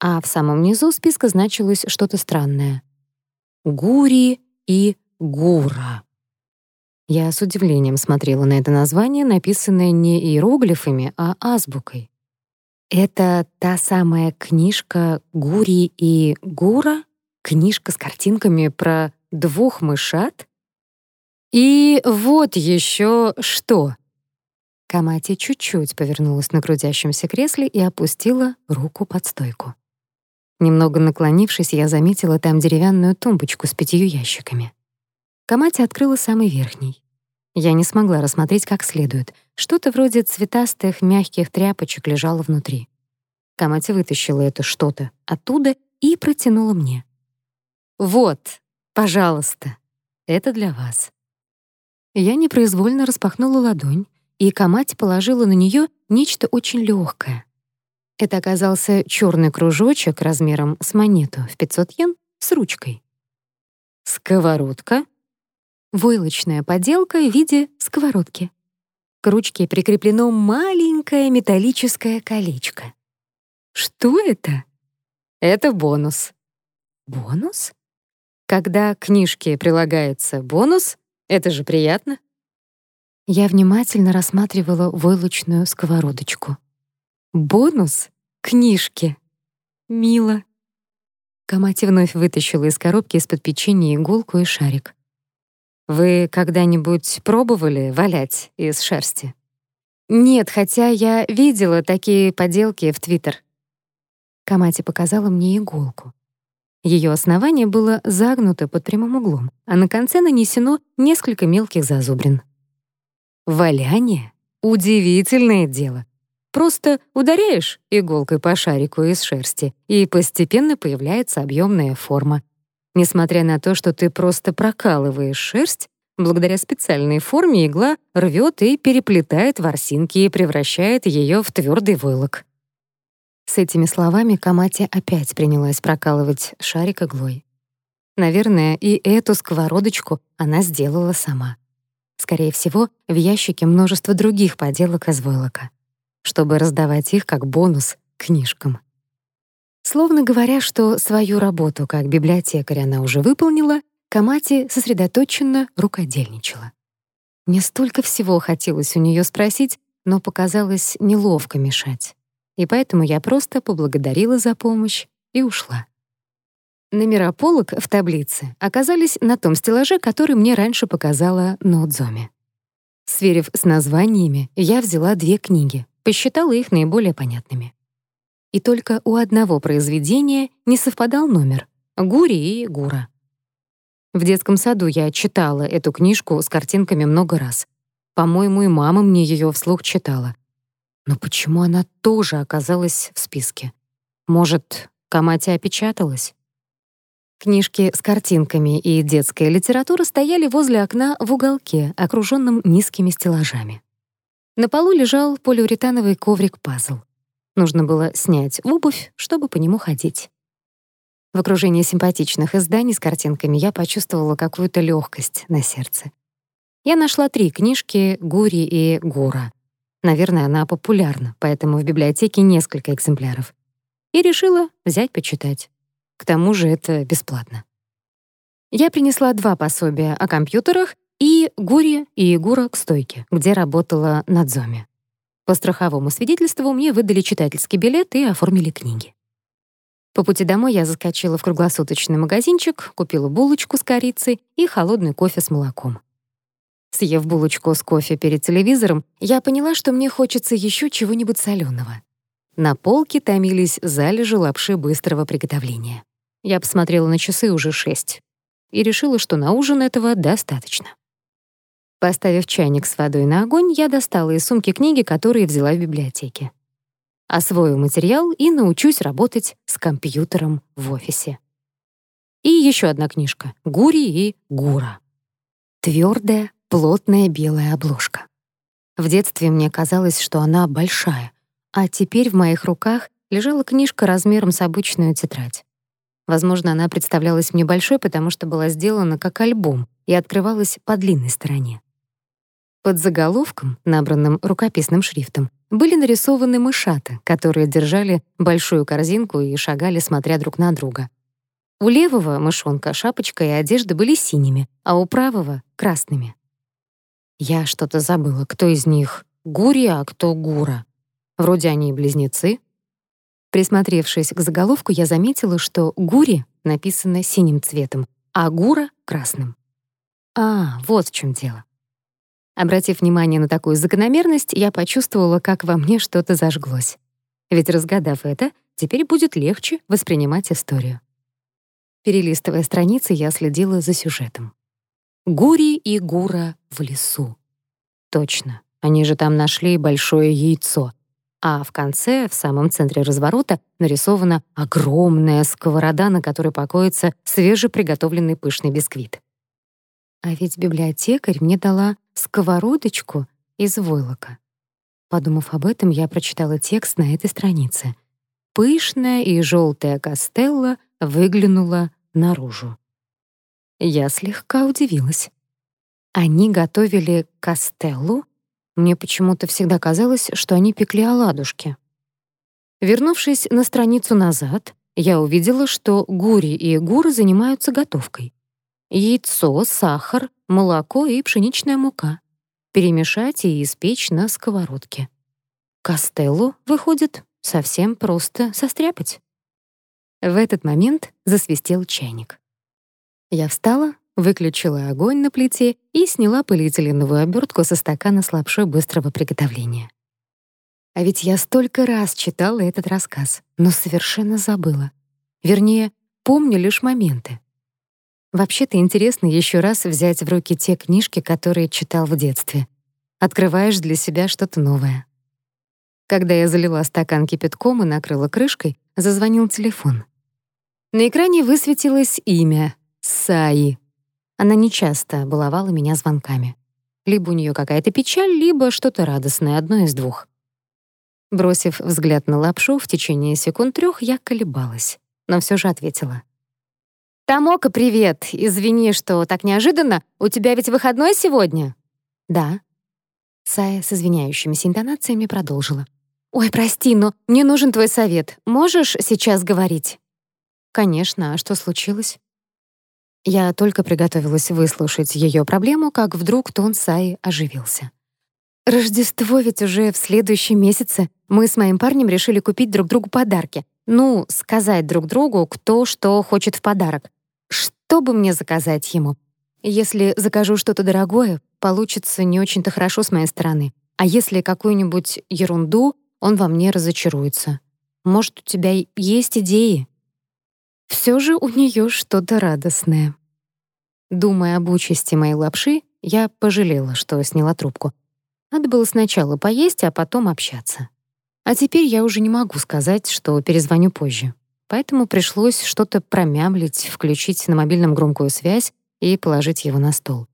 А в самом низу списка значилось что-то странное. Гури и Гура. Я с удивлением смотрела на это название, написанное не иероглифами, а азбукой. Это та самая книжка Гури и Гура? Книжка с картинками про двух мышат? И вот еще что. Камати чуть-чуть повернулась на крутящемся кресле и опустила руку под стойку. Немного наклонившись, я заметила там деревянную тумбочку с пятью ящиками. Камати открыла самый верхний. Я не смогла рассмотреть как следует. Что-то вроде цветастых мягких тряпочек лежало внутри. Камати вытащила это что-то оттуда и протянула мне. «Вот, пожалуйста, это для вас». Я непроизвольно распахнула ладонь, и Камати положила на нее нечто очень легкое. Это оказался черный кружочек размером с монету в 500 йен с ручкой. Сковородка Войлочная поделка в виде сковородки. К ручке прикреплено маленькое металлическое колечко. Что это? Это бонус. Бонус? Когда к книжке прилагается бонус, это же приятно. Я внимательно рассматривала войлочную сковородочку. Бонус книжки. Мило. Камати вновь вытащила из коробки из-под печенья иголку и шарик. Вы когда-нибудь пробовали валять из шерсти? Нет, хотя я видела такие поделки в Твиттер. Камати показала мне иголку. Ее основание было загнуто под прямым углом, а на конце нанесено несколько мелких зазубрин. Валяние — удивительное дело. Просто ударяешь иголкой по шарику из шерсти, и постепенно появляется объемная форма. Несмотря на то, что ты просто прокалываешь шерсть, благодаря специальной форме игла рвет и переплетает ворсинки и превращает ее в твердый войлок. С этими словами Камати опять принялась прокалывать шарик иглой. Наверное, и эту сковородочку она сделала сама. Скорее всего, в ящике множество других поделок из войлока, чтобы раздавать их как бонус книжкам. Словно говоря, что свою работу как библиотекарь она уже выполнила, Камати сосредоточенно рукодельничала. Мне столько всего хотелось у нее спросить, но показалось неловко мешать. И поэтому я просто поблагодарила за помощь и ушла. Номера полок в таблице оказались на том стеллаже, который мне раньше показала Нодзоми. Сверив с названиями, я взяла две книги, посчитала их наиболее понятными и только у одного произведения не совпадал номер — Гури и Гура. В детском саду я читала эту книжку с картинками много раз. По-моему, и мама мне ее вслух читала. Но почему она тоже оказалась в списке? Может, Камати опечаталась? Книжки с картинками и детская литература стояли возле окна в уголке, окруженном низкими стеллажами. На полу лежал полиуретановый коврик-пазл. Нужно было снять обувь, чтобы по нему ходить. В окружении симпатичных изданий с картинками я почувствовала какую-то легкость на сердце. Я нашла три книжки Гури и Гура. Наверное, она популярна, поэтому в библиотеке несколько экземпляров. И решила взять почитать. К тому же это бесплатно. Я принесла два пособия о компьютерах и Гури и Гура к стойке, где работала Надзоми. По страховому свидетельству мне выдали читательский билет и оформили книги. По пути домой я заскочила в круглосуточный магазинчик, купила булочку с корицей и холодный кофе с молоком. Съев булочку с кофе перед телевизором, я поняла, что мне хочется еще чего-нибудь соленого. На полке томились залежи лапши быстрого приготовления. Я посмотрела на часы уже шесть и решила, что на ужин этого достаточно. Поставив чайник с водой на огонь, я достала из сумки книги, которые взяла в библиотеке. Освою материал и научусь работать с компьютером в офисе. И еще одна книжка «Гури и Гура». Твердая, плотная белая обложка. В детстве мне казалось, что она большая, а теперь в моих руках лежала книжка размером с обычную тетрадь. Возможно, она представлялась мне большой, потому что была сделана как альбом и открывалась по длинной стороне. Под заголовком, набранным рукописным шрифтом, были нарисованы мышата, которые держали большую корзинку и шагали, смотря друг на друга. У левого мышонка шапочка и одежда были синими, а у правого — красными. Я что-то забыла, кто из них Гури, а кто Гура. Вроде они близнецы. Присмотревшись к заголовку, я заметила, что Гури написано синим цветом, а Гура — красным. А, вот в чем дело. Обратив внимание на такую закономерность, я почувствовала, как во мне что-то зажглось. Ведь разгадав это, теперь будет легче воспринимать историю. Перелистывая страницы, я следила за сюжетом. Гури и Гура в лесу. Точно, они же там нашли большое яйцо. А в конце, в самом центре разворота, нарисована огромная сковорода, на которой покоится свежеприготовленный пышный бисквит. А ведь библиотекарь мне дала сковородочку из войлока. Подумав об этом, я прочитала текст на этой странице. Пышная и желтая костелла выглянула наружу. Я слегка удивилась. Они готовили костеллу? Мне почему-то всегда казалось, что они пекли оладушки. Вернувшись на страницу назад, я увидела, что Гури и Гура занимаются готовкой. Яйцо, сахар, молоко и пшеничная мука. Перемешать и испечь на сковородке. Костеллу, выходит, совсем просто состряпать. В этот момент засвистел чайник. Я встала, выключила огонь на плите и сняла полиэтиленовую обертку со стакана с лапшой быстрого приготовления. А ведь я столько раз читала этот рассказ, но совершенно забыла. Вернее, помню лишь моменты. Вообще-то интересно еще раз взять в руки те книжки, которые читал в детстве. Открываешь для себя что-то новое. Когда я залила стакан кипятком и накрыла крышкой, зазвонил телефон. На экране высветилось имя — Саи. Она нечасто баловала меня звонками. Либо у нее какая-то печаль, либо что-то радостное, одно из двух. Бросив взгляд на лапшу, в течение секунд трех я колебалась, но все же ответила. «Тамока, привет! Извини, что так неожиданно. У тебя ведь выходной сегодня?» «Да». Сая с извиняющимися интонациями продолжила. «Ой, прости, но мне нужен твой совет. Можешь сейчас говорить?» «Конечно, а что случилось?» Я только приготовилась выслушать ее проблему, как вдруг тон Саи оживился. «Рождество ведь уже в следующем месяце. Мы с моим парнем решили купить друг другу подарки. Ну, сказать друг другу, кто что хочет в подарок. Что бы мне заказать ему? Если закажу что-то дорогое, получится не очень-то хорошо с моей стороны. А если какую-нибудь ерунду, он во мне разочаруется. Может, у тебя есть идеи?» Все же у нее что-то радостное. Думая об участи моей лапши, я пожалела, что сняла трубку. Надо было сначала поесть, а потом общаться. А теперь я уже не могу сказать, что перезвоню позже. Поэтому пришлось что-то промямлить, включить на мобильном громкую связь и положить его на стол.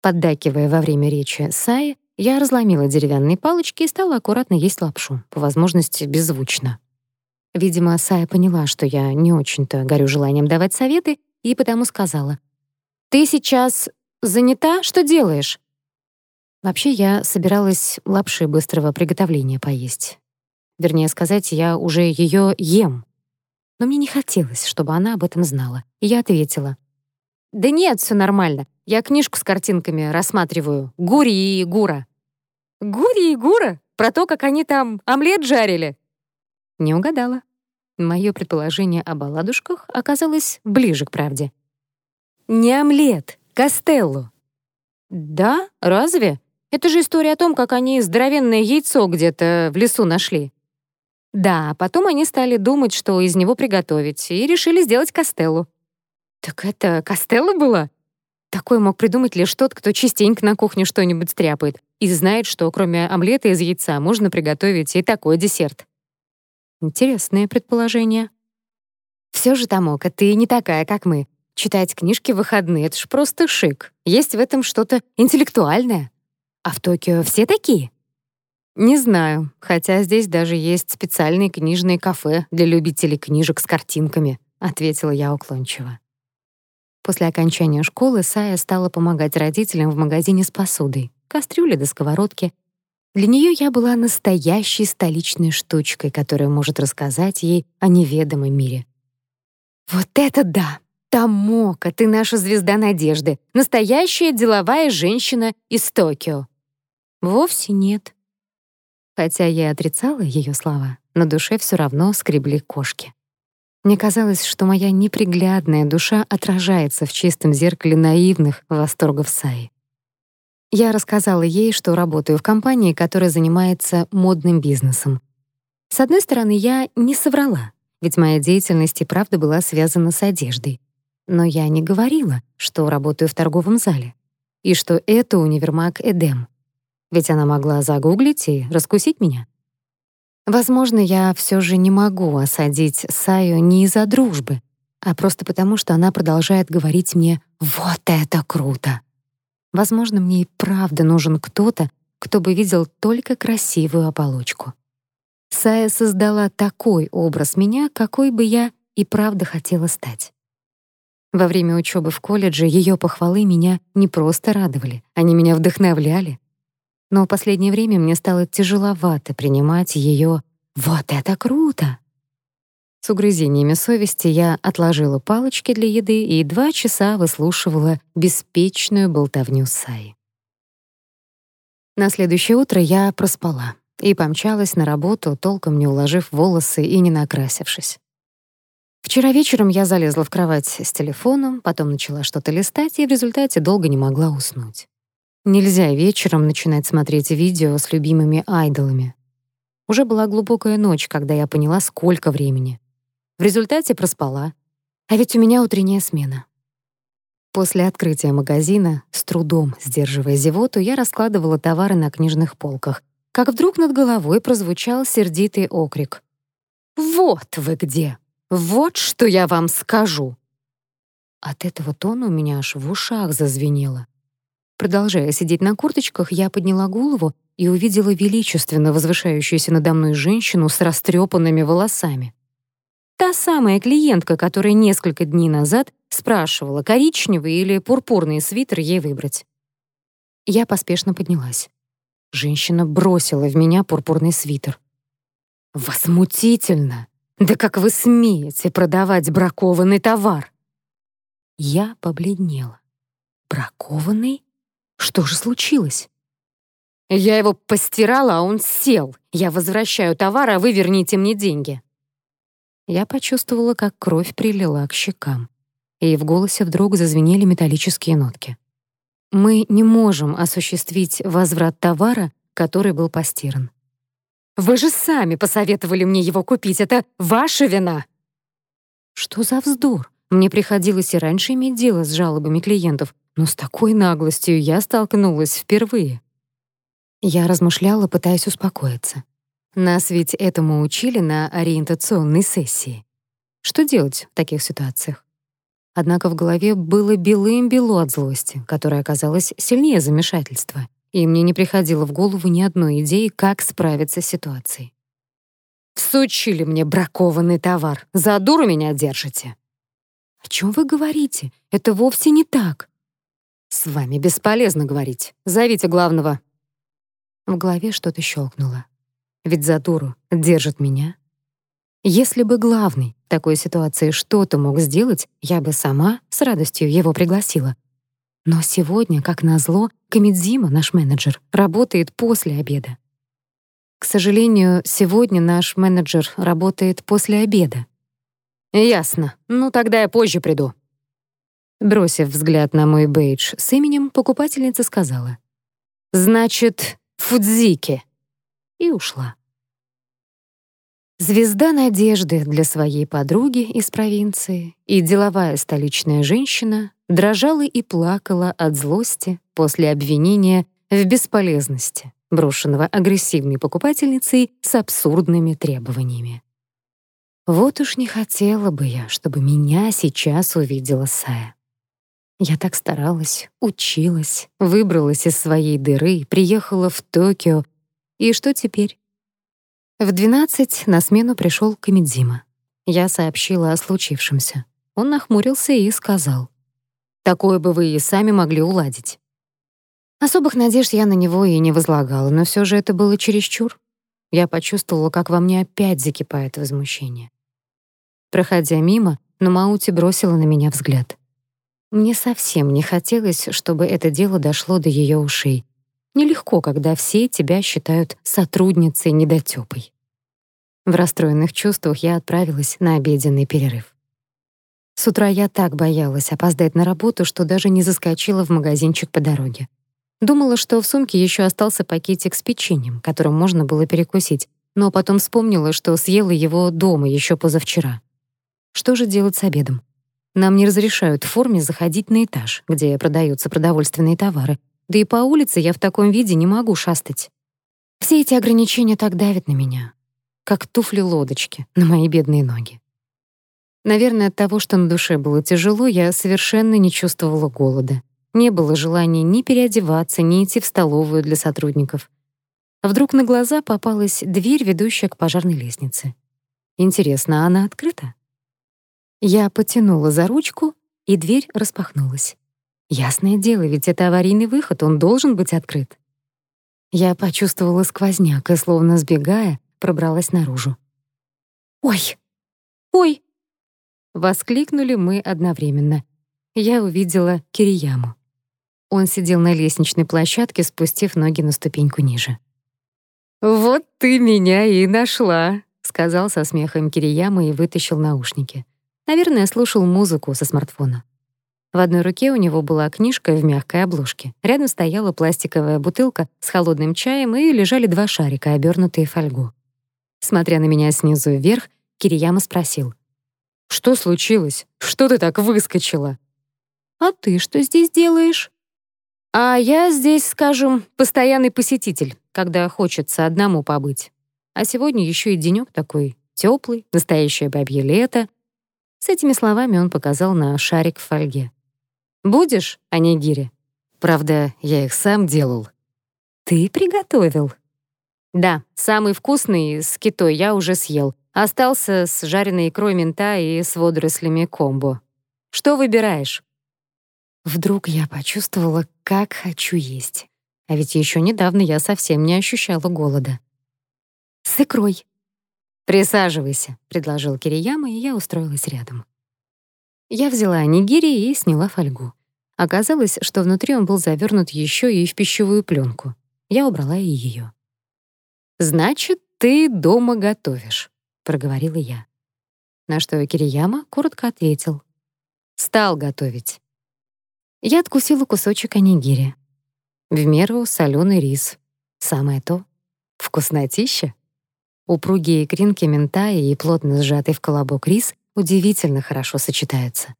Поддакивая во время речи Саи, я разломила деревянные палочки и стала аккуратно есть лапшу, по возможности беззвучно. Видимо, Сая поняла, что я не очень-то горю желанием давать советы, и потому сказала, «Ты сейчас занята? Что делаешь?» Вообще, я собиралась лапши быстрого приготовления поесть. Вернее сказать, я уже ее ем. Но мне не хотелось, чтобы она об этом знала. И я ответила, «Да нет, все нормально. Я книжку с картинками рассматриваю. Гури и Гура». «Гури и Гура? Про то, как они там омлет жарили?» Не угадала. Мое предположение об оладушках оказалось ближе к правде. Не омлет, Костелло. Да? Разве? Это же история о том, как они здоровенное яйцо где-то в лесу нашли. Да, потом они стали думать, что из него приготовить, и решили сделать Костеллу. Так это Костелло было? Такой мог придумать лишь тот, кто частенько на кухне что-нибудь стряпает и знает, что кроме омлета из яйца можно приготовить и такой десерт. Интересное предположение. Все же, Тамока, ты не такая, как мы. Читать книжки в выходные — это ж просто шик. Есть в этом что-то интеллектуальное. А в Токио все такие? Не знаю, хотя здесь даже есть специальные книжные кафе для любителей книжек с картинками, ответила я уклончиво. После окончания школы Сая стала помогать родителям в магазине с посудой, кастрюли до сковородки. Для нее я была настоящей столичной штучкой, которая может рассказать ей о неведомом мире. «Вот это да! Тамока, ты наша звезда надежды, настоящая деловая женщина из Токио». «Вовсе нет». Хотя я отрицала ее слова, на душе все равно скребли кошки. Мне казалось, что моя неприглядная душа отражается в чистом зеркале наивных восторгов Саи. Я рассказала ей, что работаю в компании, которая занимается модным бизнесом. С одной стороны, я не соврала, ведь моя деятельность и правда была связана с одеждой. Но я не говорила, что работаю в торговом зале, и что это универмаг «Эдем». Ведь она могла загуглить и раскусить меня. Возможно, я все же не могу осадить Саю не из-за дружбы, а просто потому, что она продолжает говорить мне «Вот это круто!». Возможно, мне и правда нужен кто-то, кто бы видел только красивую оболочку. Сая создала такой образ меня, какой бы я и правда хотела стать. Во время учебы в колледже ее похвалы меня не просто радовали, они меня вдохновляли но в последнее время мне стало тяжеловато принимать ее «вот это круто». С угрызениями совести я отложила палочки для еды и два часа выслушивала беспечную болтовню Саи. На следующее утро я проспала и помчалась на работу, толком не уложив волосы и не накрасившись. Вчера вечером я залезла в кровать с телефоном, потом начала что-то листать и в результате долго не могла уснуть. Нельзя вечером начинать смотреть видео с любимыми айдолами. Уже была глубокая ночь, когда я поняла, сколько времени. В результате проспала. А ведь у меня утренняя смена. После открытия магазина, с трудом сдерживая зевоту, я раскладывала товары на книжных полках, как вдруг над головой прозвучал сердитый окрик. «Вот вы где! Вот что я вам скажу!» От этого тона у меня аж в ушах зазвенело. Продолжая сидеть на курточках, я подняла голову и увидела величественно возвышающуюся надо мной женщину с растрепанными волосами. Та самая клиентка, которая несколько дней назад спрашивала, коричневый или пурпурный свитер ей выбрать. Я поспешно поднялась. Женщина бросила в меня пурпурный свитер. «Возмутительно! Да как вы смеете продавать бракованный товар?» Я побледнела. «Бракованный?» Что же случилось? Я его постирала, а он сел. Я возвращаю товар, а вы верните мне деньги. Я почувствовала, как кровь прилила к щекам, и в голосе вдруг зазвенели металлические нотки. Мы не можем осуществить возврат товара, который был постиран. Вы же сами посоветовали мне его купить, это ваша вина. Что за вздор? Мне приходилось и раньше иметь дело с жалобами клиентов, но с такой наглостью я столкнулась впервые. Я размышляла, пытаясь успокоиться. Нас ведь этому учили на ориентационной сессии. Что делать в таких ситуациях? Однако в голове было белым-бело от злости, которая оказалась сильнее замешательства, и мне не приходило в голову ни одной идеи, как справиться с ситуацией. «Всучили мне бракованный товар. За дуру меня держите». «О чем вы говорите? Это вовсе не так. «С вами бесполезно говорить. Зовите главного». В голове что-то щелкнуло. Ведь за дуру держит меня. Если бы главный в такой ситуации что-то мог сделать, я бы сама с радостью его пригласила. Но сегодня, как назло, Камидзима, наш менеджер, работает после обеда. К сожалению, сегодня наш менеджер работает после обеда. «Ясно. Ну, тогда я позже приду», Бросив взгляд на мой бейдж с именем, покупательница сказала. «Значит, Фудзики!» И ушла. Звезда надежды для своей подруги из провинции и деловая столичная женщина дрожала и плакала от злости после обвинения в бесполезности, брошенного агрессивной покупательницей с абсурдными требованиями. Вот уж не хотела бы я, чтобы меня сейчас увидела Сая. Я так старалась, училась, выбралась из своей дыры, приехала в Токио. И что теперь? В 12 на смену пришел Камидзима. Я сообщила о случившемся. Он нахмурился и сказал: "Такое бы вы и сами могли уладить". Особых надежд я на него и не возлагала, но все же это было чересчур. Я почувствовала, как во мне опять закипает возмущение. Проходя мимо, Нумаути бросила на меня взгляд. Мне совсем не хотелось, чтобы это дело дошло до ее ушей. Нелегко, когда все тебя считают сотрудницей недотёпой. В расстроенных чувствах я отправилась на обеденный перерыв. С утра я так боялась опоздать на работу, что даже не заскочила в магазинчик по дороге. Думала, что в сумке еще остался пакетик с печеньем, которым можно было перекусить, но потом вспомнила, что съела его дома еще позавчера. Что же делать с обедом? Нам не разрешают в форме заходить на этаж, где продаются продовольственные товары. Да и по улице я в таком виде не могу шастать. Все эти ограничения так давят на меня, как туфли-лодочки на мои бедные ноги. Наверное, от того, что на душе было тяжело, я совершенно не чувствовала голода. Не было желания ни переодеваться, ни идти в столовую для сотрудников. Вдруг на глаза попалась дверь, ведущая к пожарной лестнице. Интересно, она открыта? Я потянула за ручку, и дверь распахнулась. Ясное дело, ведь это аварийный выход, он должен быть открыт. Я почувствовала сквозняк и, словно сбегая, пробралась наружу. «Ой! Ой!» Воскликнули мы одновременно. Я увидела Кирияму. Он сидел на лестничной площадке, спустив ноги на ступеньку ниже. «Вот ты меня и нашла», — сказал со смехом Кирияма и вытащил наушники. Наверное, слушал музыку со смартфона. В одной руке у него была книжка в мягкой обложке. Рядом стояла пластиковая бутылка с холодным чаем и лежали два шарика, обернутые фольгу. Смотря на меня снизу вверх, Кирияма спросил. «Что случилось? Что ты так выскочила?» «А ты что здесь делаешь?» «А я здесь, скажем, постоянный посетитель, когда хочется одному побыть. А сегодня еще и денёк такой теплый, настоящее бабье лето, с этими словами он показал на шарик в фольге. «Будешь, анигири?» Правда, я их сам делал. «Ты приготовил?» «Да, самый вкусный с китой я уже съел. Остался с жареной икрой мента и с водорослями комбо. Что выбираешь?» Вдруг я почувствовала, как хочу есть. А ведь еще недавно я совсем не ощущала голода. «С икрой», «Присаживайся», — предложил Кирияма, и я устроилась рядом. Я взяла нигири и сняла фольгу. Оказалось, что внутри он был завернут еще и в пищевую пленку. Я убрала и ее. «Значит, ты дома готовишь», — проговорила я. На что Кирияма коротко ответил. «Стал готовить». Я откусила кусочек анигири. В меру соленый рис. Самое то. Вкуснотища. Упругие икринки ментая и плотно сжатый в колобок рис удивительно хорошо сочетаются.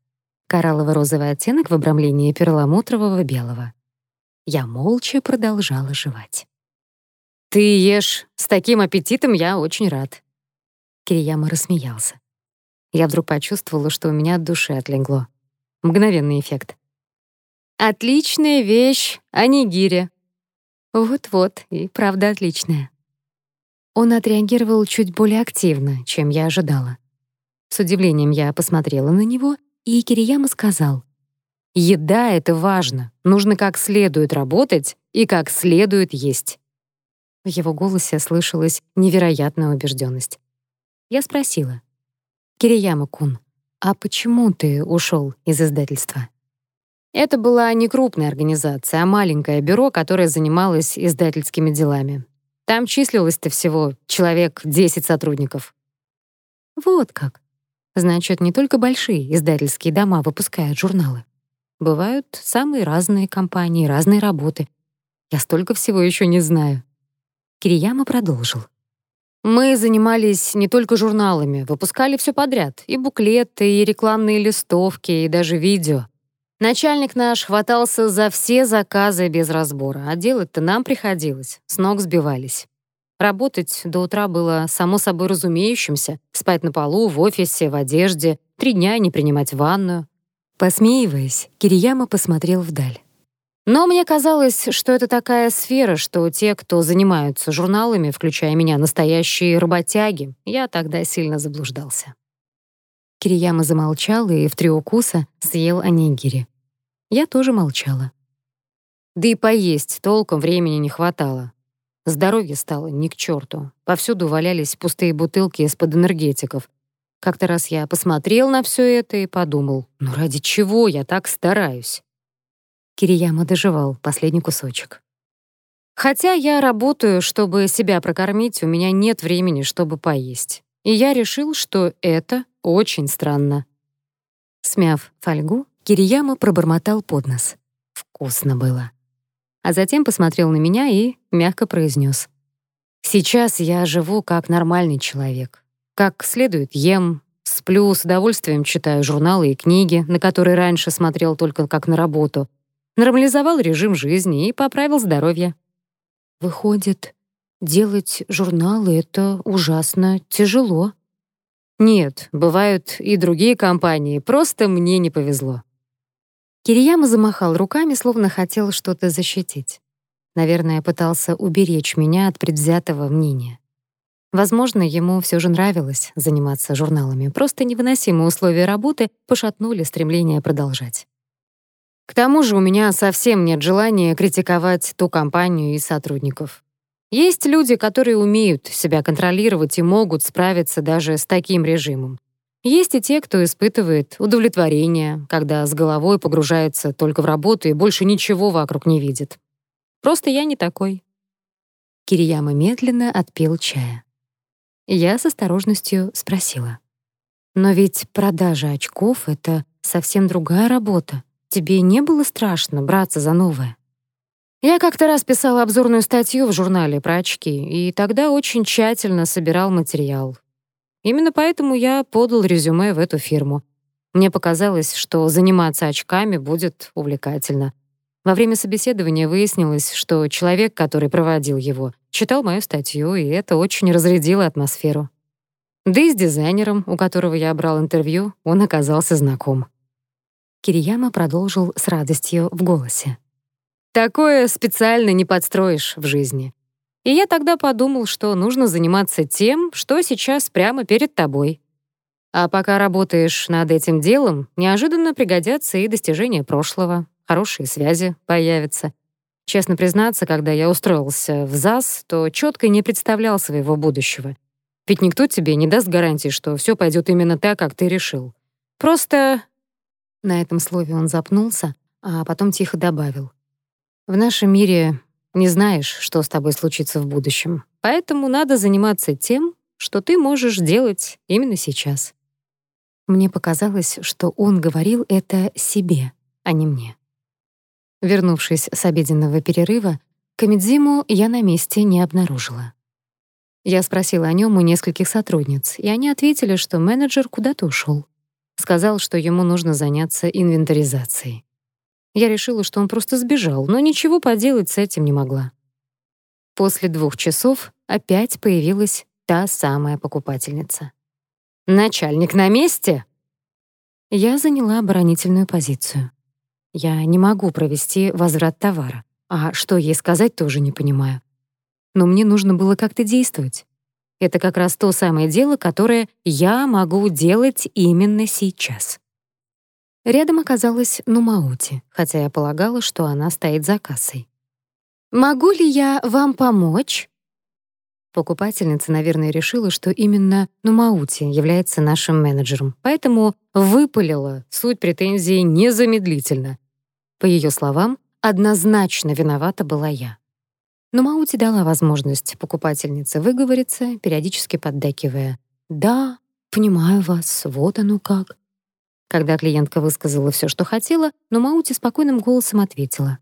Кораллово-розовый оттенок в обрамлении перламутрового белого. Я молча продолжала жевать. «Ты ешь с таким аппетитом, я очень рад». Кирияма рассмеялся. Я вдруг почувствовала, что у меня от души отлегло. Мгновенный эффект. «Отличная вещь, а не гиря». Вот-вот, и правда отличная. Он отреагировал чуть более активно, чем я ожидала. С удивлением я посмотрела на него, и Кирияма сказал, «Еда — это важно, нужно как следует работать и как следует есть». В его голосе слышалась невероятная убежденность. Я спросила, «Кирияма-кун, а почему ты ушел из издательства?» Это была не крупная организация, а маленькое бюро, которое занималось издательскими делами. Там числилось-то всего человек 10 сотрудников. Вот как. Значит, не только большие издательские дома выпускают журналы. Бывают самые разные компании, разные работы. Я столько всего еще не знаю. Кирияма продолжил. Мы занимались не только журналами, выпускали все подряд. И буклеты, и рекламные листовки, и даже видео. Начальник наш хватался за все заказы без разбора, а делать-то нам приходилось, с ног сбивались. Работать до утра было само собой разумеющимся, спать на полу, в офисе, в одежде, три дня не принимать ванную. Посмеиваясь, Кирияма посмотрел вдаль. Но мне казалось, что это такая сфера, что те, кто занимаются журналами, включая меня, настоящие работяги, я тогда сильно заблуждался. Кирияма замолчал и в три укуса съел анигири. Я тоже молчала. Да и поесть толком времени не хватало. Здоровье стало ни к черту. Повсюду валялись пустые бутылки из-под энергетиков. Как-то раз я посмотрел на все это и подумал, ну ради чего я так стараюсь? Кирияма доживал последний кусочек. Хотя я работаю, чтобы себя прокормить, у меня нет времени, чтобы поесть. И я решил, что это очень странно. Смяв фольгу, Кирияма пробормотал под нос. Вкусно было а затем посмотрел на меня и мягко произнес: «Сейчас я живу как нормальный человек. Как следует ем, сплю, с удовольствием читаю журналы и книги, на которые раньше смотрел только как на работу, нормализовал режим жизни и поправил здоровье». «Выходит, делать журналы — это ужасно тяжело». «Нет, бывают и другие компании, просто мне не повезло». Кирияма замахал руками, словно хотел что-то защитить. Наверное, пытался уберечь меня от предвзятого мнения. Возможно, ему все же нравилось заниматься журналами, просто невыносимые условия работы пошатнули стремление продолжать. К тому же у меня совсем нет желания критиковать ту компанию и сотрудников. Есть люди, которые умеют себя контролировать и могут справиться даже с таким режимом. Есть и те, кто испытывает удовлетворение, когда с головой погружается только в работу и больше ничего вокруг не видит. Просто я не такой. Кирияма медленно отпил чая. Я с осторожностью спросила. «Но ведь продажа очков — это совсем другая работа. Тебе не было страшно браться за новое?» Я как-то раз писала обзорную статью в журнале про очки, и тогда очень тщательно собирал материал, Именно поэтому я подал резюме в эту фирму. Мне показалось, что заниматься очками будет увлекательно. Во время собеседования выяснилось, что человек, который проводил его, читал мою статью, и это очень разрядило атмосферу. Да и с дизайнером, у которого я брал интервью, он оказался знаком. Кирияма продолжил с радостью в голосе. «Такое специально не подстроишь в жизни. И я тогда подумал, что нужно заниматься тем, что сейчас прямо перед тобой. А пока работаешь над этим делом, неожиданно пригодятся и достижения прошлого, хорошие связи появятся. Честно признаться, когда я устроился в ЗАС, то четко не представлял своего будущего. Ведь никто тебе не даст гарантии, что все пойдет именно так, как ты решил. Просто... На этом слове он запнулся, а потом тихо добавил. В нашем мире не знаешь, что с тобой случится в будущем. Поэтому надо заниматься тем, что ты можешь делать именно сейчас. Мне показалось, что он говорил это себе, а не мне. Вернувшись с обеденного перерыва, Камидзиму я на месте не обнаружила. Я спросила о нем у нескольких сотрудниц, и они ответили, что менеджер куда-то ушел. Сказал, что ему нужно заняться инвентаризацией. Я решила, что он просто сбежал, но ничего поделать с этим не могла. После двух часов опять появилась та самая покупательница. «Начальник на месте?» Я заняла оборонительную позицию. Я не могу провести возврат товара, а что ей сказать тоже не понимаю. Но мне нужно было как-то действовать. Это как раз то самое дело, которое я могу делать именно сейчас. Рядом оказалась Нумаути, хотя я полагала, что она стоит за кассой. «Могу ли я вам помочь?» Покупательница, наверное, решила, что именно Нумаути является нашим менеджером, поэтому выпалила суть претензии незамедлительно. По ее словам, однозначно виновата была я. Нумаути дала возможность покупательнице выговориться, периодически поддакивая. «Да, понимаю вас, вот оно как. Когда клиентка высказала все, что хотела, но Маути спокойным голосом ответила.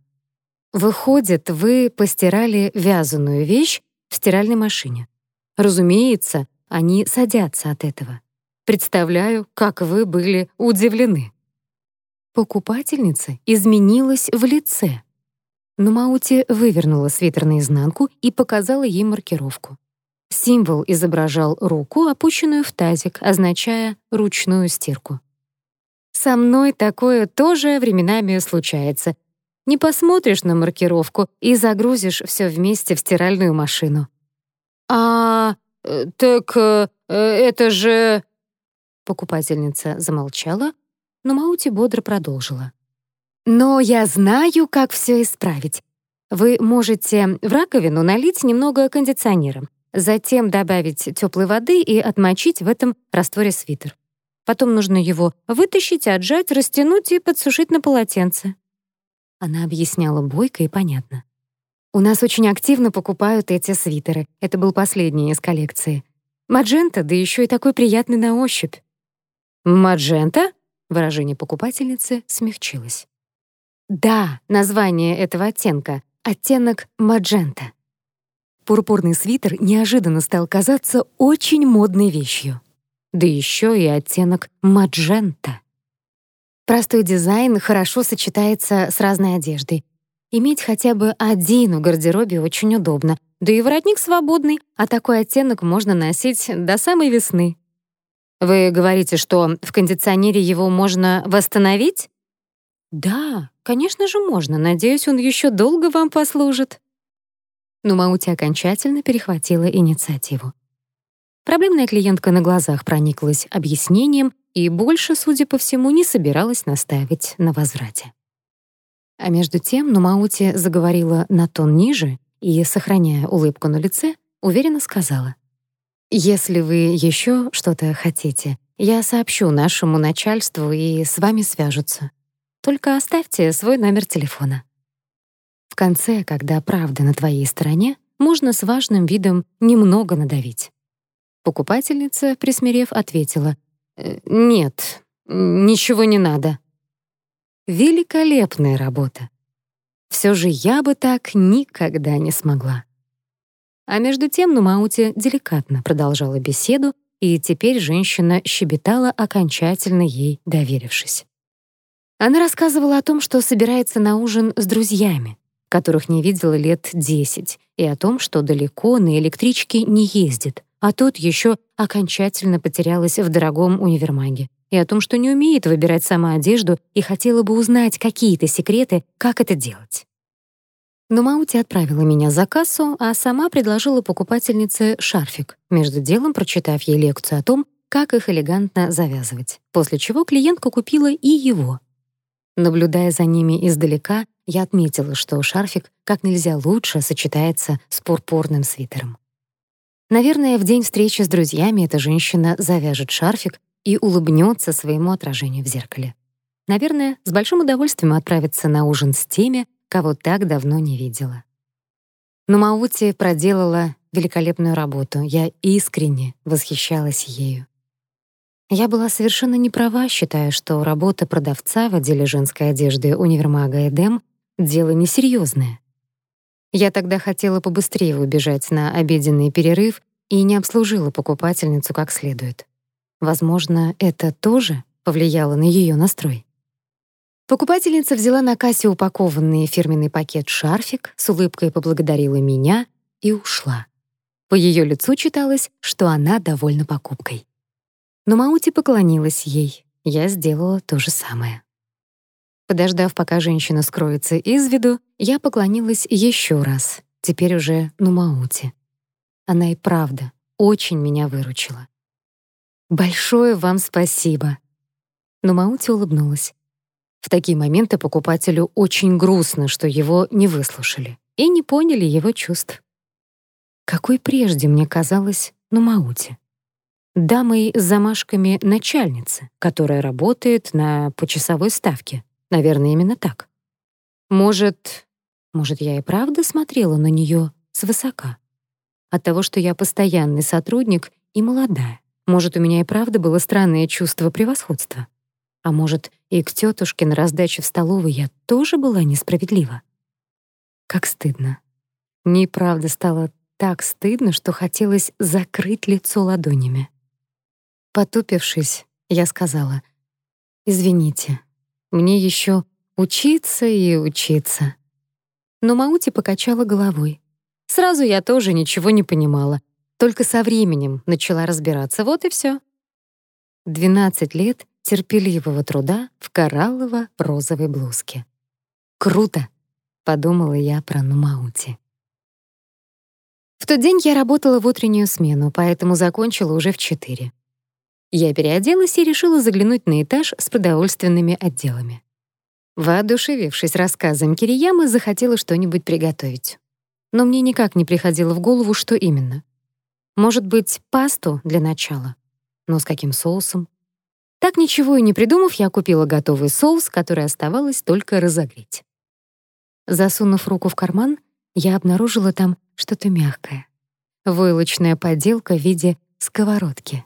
«Выходит, вы постирали вязаную вещь в стиральной машине. Разумеется, они садятся от этого. Представляю, как вы были удивлены». Покупательница изменилась в лице. Но Маути вывернула свитер наизнанку и показала ей маркировку. Символ изображал руку, опущенную в тазик, означая ручную стирку. Со мной такое тоже временами случается. Не посмотришь на маркировку и загрузишь все вместе в стиральную машину. «А, э, так э, это же...» Покупательница замолчала, но Маути бодро продолжила. «Но я знаю, как все исправить. Вы можете в раковину налить немного кондиционера, затем добавить теплой воды и отмочить в этом растворе свитер. Потом нужно его вытащить, отжать, растянуть и подсушить на полотенце». Она объясняла бойко и понятно. «У нас очень активно покупают эти свитеры. Это был последний из коллекции. Маджента, да еще и такой приятный на ощупь». «Маджента?» — выражение покупательницы смягчилось. «Да, название этого оттенка — оттенок маджента». Пурпурный свитер неожиданно стал казаться очень модной вещью да еще и оттенок маджента. Простой дизайн хорошо сочетается с разной одеждой. Иметь хотя бы один в гардеробе очень удобно, да и воротник свободный, а такой оттенок можно носить до самой весны. Вы говорите, что в кондиционере его можно восстановить? Да, конечно же можно. Надеюсь, он еще долго вам послужит. Но Маути окончательно перехватила инициативу. Проблемная клиентка на глазах прониклась объяснением и больше, судя по всему, не собиралась настаивать на возврате. А между тем Нумаути заговорила на тон ниже и, сохраняя улыбку на лице, уверенно сказала. «Если вы еще что-то хотите, я сообщу нашему начальству и с вами свяжутся. Только оставьте свой номер телефона». В конце, когда правда на твоей стороне, можно с важным видом немного надавить. Покупательница, присмирев, ответила, «Э, «Нет, ничего не надо». Великолепная работа. Все же я бы так никогда не смогла. А между тем Нумаути деликатно продолжала беседу, и теперь женщина щебетала, окончательно ей доверившись. Она рассказывала о том, что собирается на ужин с друзьями, которых не видела лет десять, и о том, что далеко на электричке не ездит, а тут еще окончательно потерялась в дорогом универмаге. И о том, что не умеет выбирать сама одежду и хотела бы узнать какие-то секреты, как это делать. Но Маути отправила меня за кассу, а сама предложила покупательнице шарфик, между делом прочитав ей лекцию о том, как их элегантно завязывать, после чего клиентка купила и его. Наблюдая за ними издалека, я отметила, что шарфик как нельзя лучше сочетается с пурпурным свитером. Наверное, в день встречи с друзьями эта женщина завяжет шарфик и улыбнется своему отражению в зеркале. Наверное, с большим удовольствием отправится на ужин с теми, кого так давно не видела. Но Маути проделала великолепную работу. Я искренне восхищалась ею. Я была совершенно не права, считая, что работа продавца в отделе женской одежды универмага «Эдем» — дело несерьезное. Я тогда хотела побыстрее убежать на обеденный перерыв и не обслужила покупательницу как следует. Возможно, это тоже повлияло на ее настрой. Покупательница взяла на кассе упакованный фирменный пакет шарфик, с улыбкой поблагодарила меня и ушла. По ее лицу читалось, что она довольна покупкой. Но Маути поклонилась ей. Я сделала то же самое. Подождав, пока женщина скроется из виду, я поклонилась еще раз, теперь уже Нумаути. Она и правда очень меня выручила. «Большое вам спасибо!» Нумаути улыбнулась. В такие моменты покупателю очень грустно, что его не выслушали и не поняли его чувств. Какой прежде мне казалось Нумаути? Дамой с замашками начальницы, которая работает на почасовой ставке. Наверное, именно так. Может, может, я и правда смотрела на нее свысока? От того, что я постоянный сотрудник и молодая. Может, у меня и правда было странное чувство превосходства. А может, и к тетушке на раздаче в столовой я тоже была несправедлива. Как стыдно. Мне и правда стало так стыдно, что хотелось закрыть лицо ладонями. Потупившись, я сказала, «Извините, мне еще учиться и учиться. Но Маути покачала головой. Сразу я тоже ничего не понимала. Только со временем начала разбираться, вот и все. 12 лет терпеливого труда в кораллово-розовой блузке. Круто, подумала я про Нумаути. В тот день я работала в утреннюю смену, поэтому закончила уже в 4. Я переоделась и решила заглянуть на этаж с продовольственными отделами. Воодушевившись рассказом Кириямы, захотела что-нибудь приготовить. Но мне никак не приходило в голову, что именно. Может быть, пасту для начала? Но с каким соусом? Так ничего и не придумав, я купила готовый соус, который оставалось только разогреть. Засунув руку в карман, я обнаружила там что-то мягкое. Войлочная поделка в виде сковородки.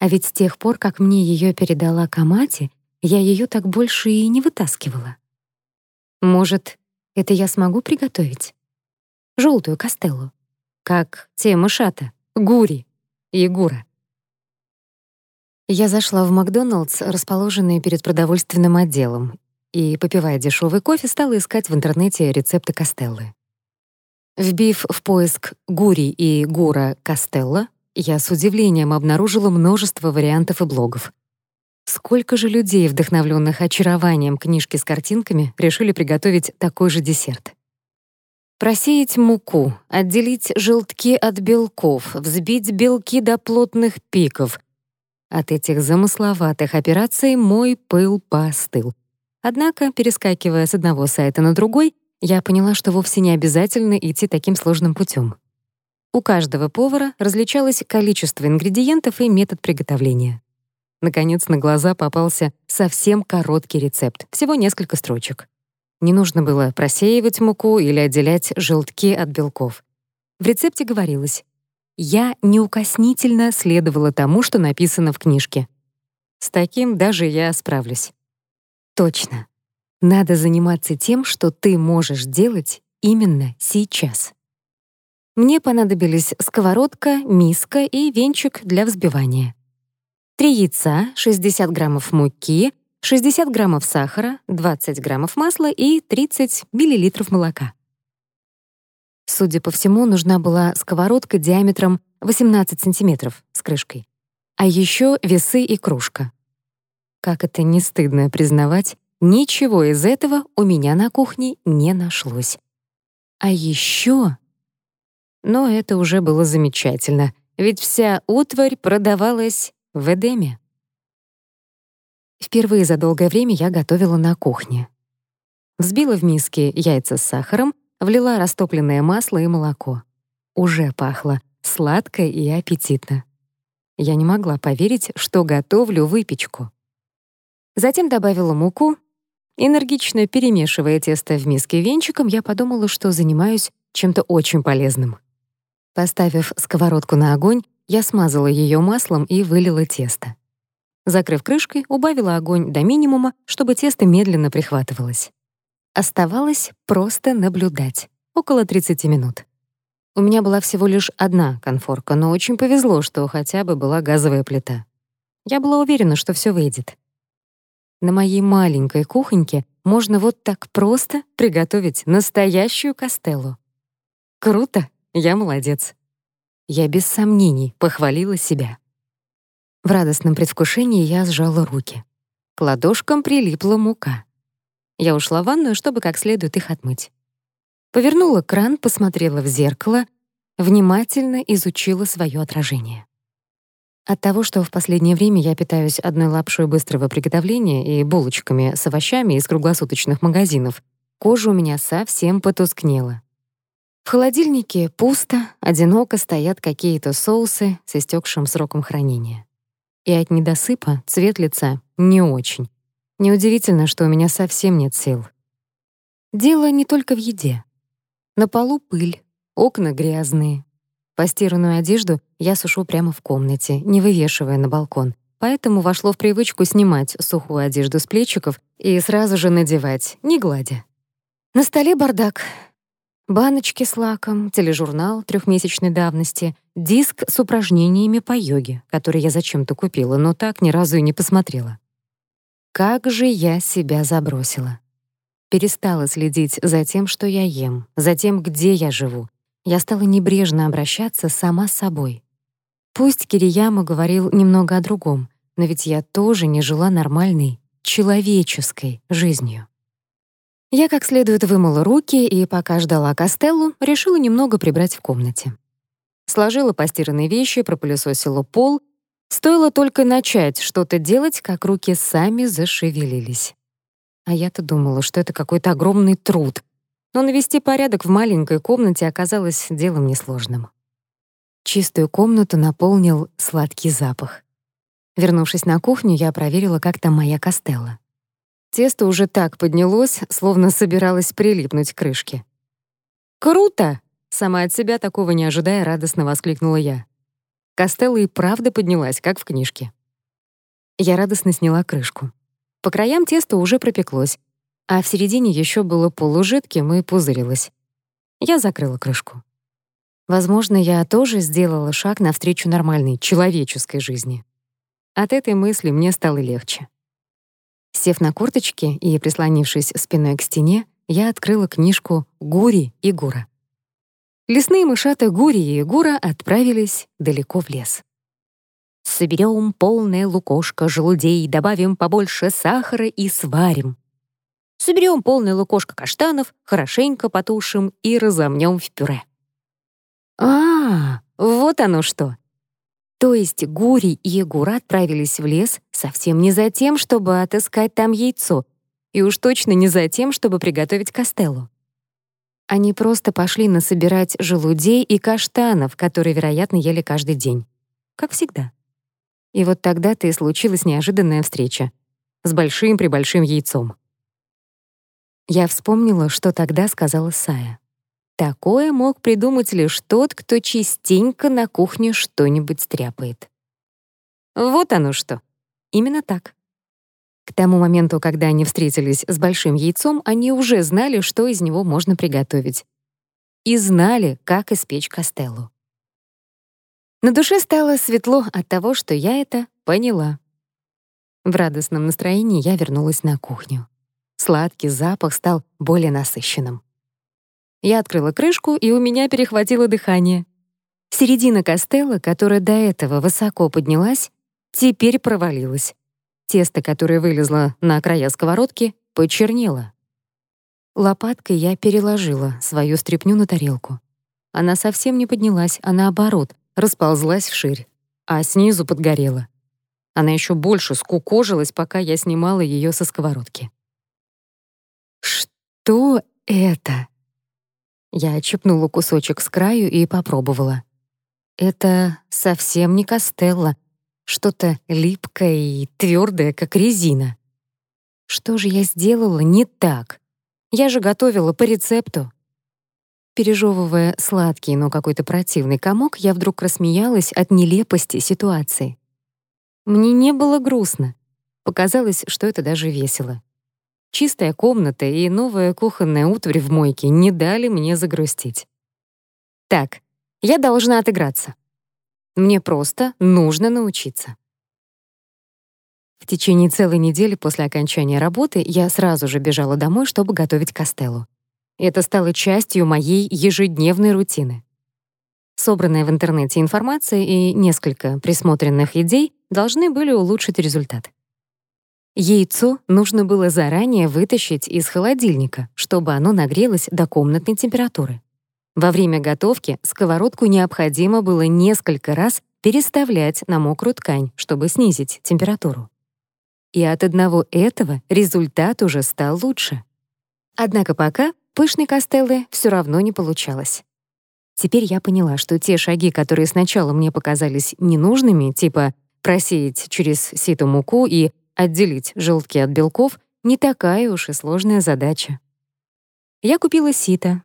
А ведь с тех пор, как мне ее передала Камати, я ее так больше и не вытаскивала. Может, это я смогу приготовить? Желтую кастеллу. Как те мышата, гури и гура. Я зашла в Макдоналдс, расположенный перед продовольственным отделом, и, попивая дешевый кофе, стала искать в интернете рецепты кастеллы. Вбив в поиск «Гури» и «Гура Кастелла», я с удивлением обнаружила множество вариантов и блогов. Сколько же людей, вдохновленных очарованием книжки с картинками, решили приготовить такой же десерт? Просеять муку, отделить желтки от белков, взбить белки до плотных пиков, от этих замысловатых операций мой пыл поостыл. Однако, перескакивая с одного сайта на другой, я поняла, что вовсе не обязательно идти таким сложным путем. У каждого повара различалось количество ингредиентов и метод приготовления. Наконец на глаза попался совсем короткий рецепт, всего несколько строчек. Не нужно было просеивать муку или отделять желтки от белков. В рецепте говорилось я неукоснительно следовала тому, что написано в книжке. С таким даже я справлюсь. Точно. Надо заниматься тем, что ты можешь делать именно сейчас. Мне понадобились сковородка, миска и венчик для взбивания. Три яйца, 60 граммов муки, 60 граммов сахара, 20 граммов масла и 30 миллилитров молока. Судя по всему, нужна была сковородка диаметром 18 сантиметров с крышкой. А еще весы и кружка. Как это не стыдно признавать, ничего из этого у меня на кухне не нашлось. А еще... Но это уже было замечательно, ведь вся утварь продавалась в Эдеме. Впервые за долгое время я готовила на кухне. Взбила в миске яйца с сахаром, Влила растопленное масло и молоко. Уже пахло сладко и аппетитно. Я не могла поверить, что готовлю выпечку. Затем добавила муку. Энергично перемешивая тесто в миске венчиком, я подумала, что занимаюсь чем-то очень полезным. Поставив сковородку на огонь, я смазала ее маслом и вылила тесто. Закрыв крышкой, убавила огонь до минимума, чтобы тесто медленно прихватывалось. Оставалось просто наблюдать. Около 30 минут. У меня была всего лишь одна конфорка, но очень повезло, что хотя бы была газовая плита. Я была уверена, что все выйдет. На моей маленькой кухоньке можно вот так просто приготовить настоящую кастеллу. Круто, я молодец. Я без сомнений похвалила себя. В радостном предвкушении я сжала руки. К ладошкам прилипла мука. Я ушла в ванную, чтобы как следует их отмыть. Повернула кран, посмотрела в зеркало, внимательно изучила свое отражение. От того, что в последнее время я питаюсь одной лапшой быстрого приготовления и булочками с овощами из круглосуточных магазинов, кожа у меня совсем потускнела. В холодильнике пусто, одиноко стоят какие-то соусы с истекшим сроком хранения. И от недосыпа цвет лица не очень. Неудивительно, что у меня совсем нет сил. Дело не только в еде. На полу пыль, окна грязные. Постиранную одежду я сушу прямо в комнате, не вывешивая на балкон. Поэтому вошло в привычку снимать сухую одежду с плечиков и сразу же надевать, не гладя. На столе бардак. Баночки с лаком, тележурнал трехмесячной давности, диск с упражнениями по йоге, который я зачем-то купила, но так ни разу и не посмотрела. Как же я себя забросила. Перестала следить за тем, что я ем, за тем, где я живу. Я стала небрежно обращаться сама с собой, Пусть Кирияма говорил немного о другом, но ведь я тоже не жила нормальной, человеческой жизнью. Я как следует вымыла руки и, пока ждала Костеллу, решила немного прибрать в комнате. Сложила постиранные вещи, пропылесосила пол. Стоило только начать что-то делать, как руки сами зашевелились. А я-то думала, что это какой-то огромный труд. Но навести порядок в маленькой комнате оказалось делом несложным. Чистую комнату наполнил сладкий запах. Вернувшись на кухню, я проверила, как там моя Костелла. Тесто уже так поднялось, словно собиралось прилипнуть к крышке. «Круто!» — сама от себя такого не ожидая, радостно воскликнула я. Костелла и правда поднялась, как в книжке. Я радостно сняла крышку. По краям тесто уже пропеклось, а в середине еще было полужидким и пузырилось. Я закрыла крышку. Возможно, я тоже сделала шаг навстречу нормальной человеческой жизни. От этой мысли мне стало легче. Сев на корточки и прислонившись спиной к стене, я открыла книжку «Гури и Гура». Лесные мышата Гури и Гура отправились далеко в лес. «Соберем полное лукошко желудей, добавим побольше сахара и сварим. Соберем полное лукошко каштанов, хорошенько потушим и разомнем в пюре». «А, вот оно что!» То есть Гури и Егура отправились в лес совсем не за тем, чтобы отыскать там яйцо, и уж точно не за тем, чтобы приготовить костеллу. Они просто пошли насобирать желудей и каштанов, которые, вероятно, ели каждый день. Как всегда. И вот тогда-то и случилась неожиданная встреча с большим-пребольшим яйцом. Я вспомнила, что тогда сказала Сая. Такое мог придумать лишь тот, кто частенько на кухне что-нибудь стряпает. Вот оно что. Именно так. К тому моменту, когда они встретились с большим яйцом, они уже знали, что из него можно приготовить. И знали, как испечь костеллу. На душе стало светло от того, что я это поняла. В радостном настроении я вернулась на кухню. Сладкий запах стал более насыщенным. Я открыла крышку, и у меня перехватило дыхание. Середина костелла, которая до этого высоко поднялась, теперь провалилась. Тесто, которое вылезло на края сковородки, почернело. Лопаткой я переложила свою стряпню на тарелку. Она совсем не поднялась, а наоборот, расползлась вширь, а снизу подгорела. Она еще больше скукожилась, пока я снимала ее со сковородки. «Что это?» Я отщипнула кусочек с краю и попробовала. Это совсем не костелло, что-то липкое и твердое, как резина. Что же я сделала не так? Я же готовила по рецепту. Пережевывая сладкий, но какой-то противный комок, я вдруг рассмеялась от нелепости ситуации. Мне не было грустно. Показалось, что это даже весело. Чистая комната и новая кухонная утварь в мойке не дали мне загрустить. Так, я должна отыграться. Мне просто нужно научиться. В течение целой недели после окончания работы я сразу же бежала домой, чтобы готовить костеллу. Это стало частью моей ежедневной рутины. Собранная в интернете информация и несколько присмотренных идей должны были улучшить результат. Яйцо нужно было заранее вытащить из холодильника, чтобы оно нагрелось до комнатной температуры. Во время готовки сковородку необходимо было несколько раз переставлять на мокрую ткань, чтобы снизить температуру. И от одного этого результат уже стал лучше. Однако пока пышной костеллы все равно не получалось. Теперь я поняла, что те шаги, которые сначала мне показались ненужными, типа просеять через сито муку и Отделить желтки от белков — не такая уж и сложная задача. Я купила сито.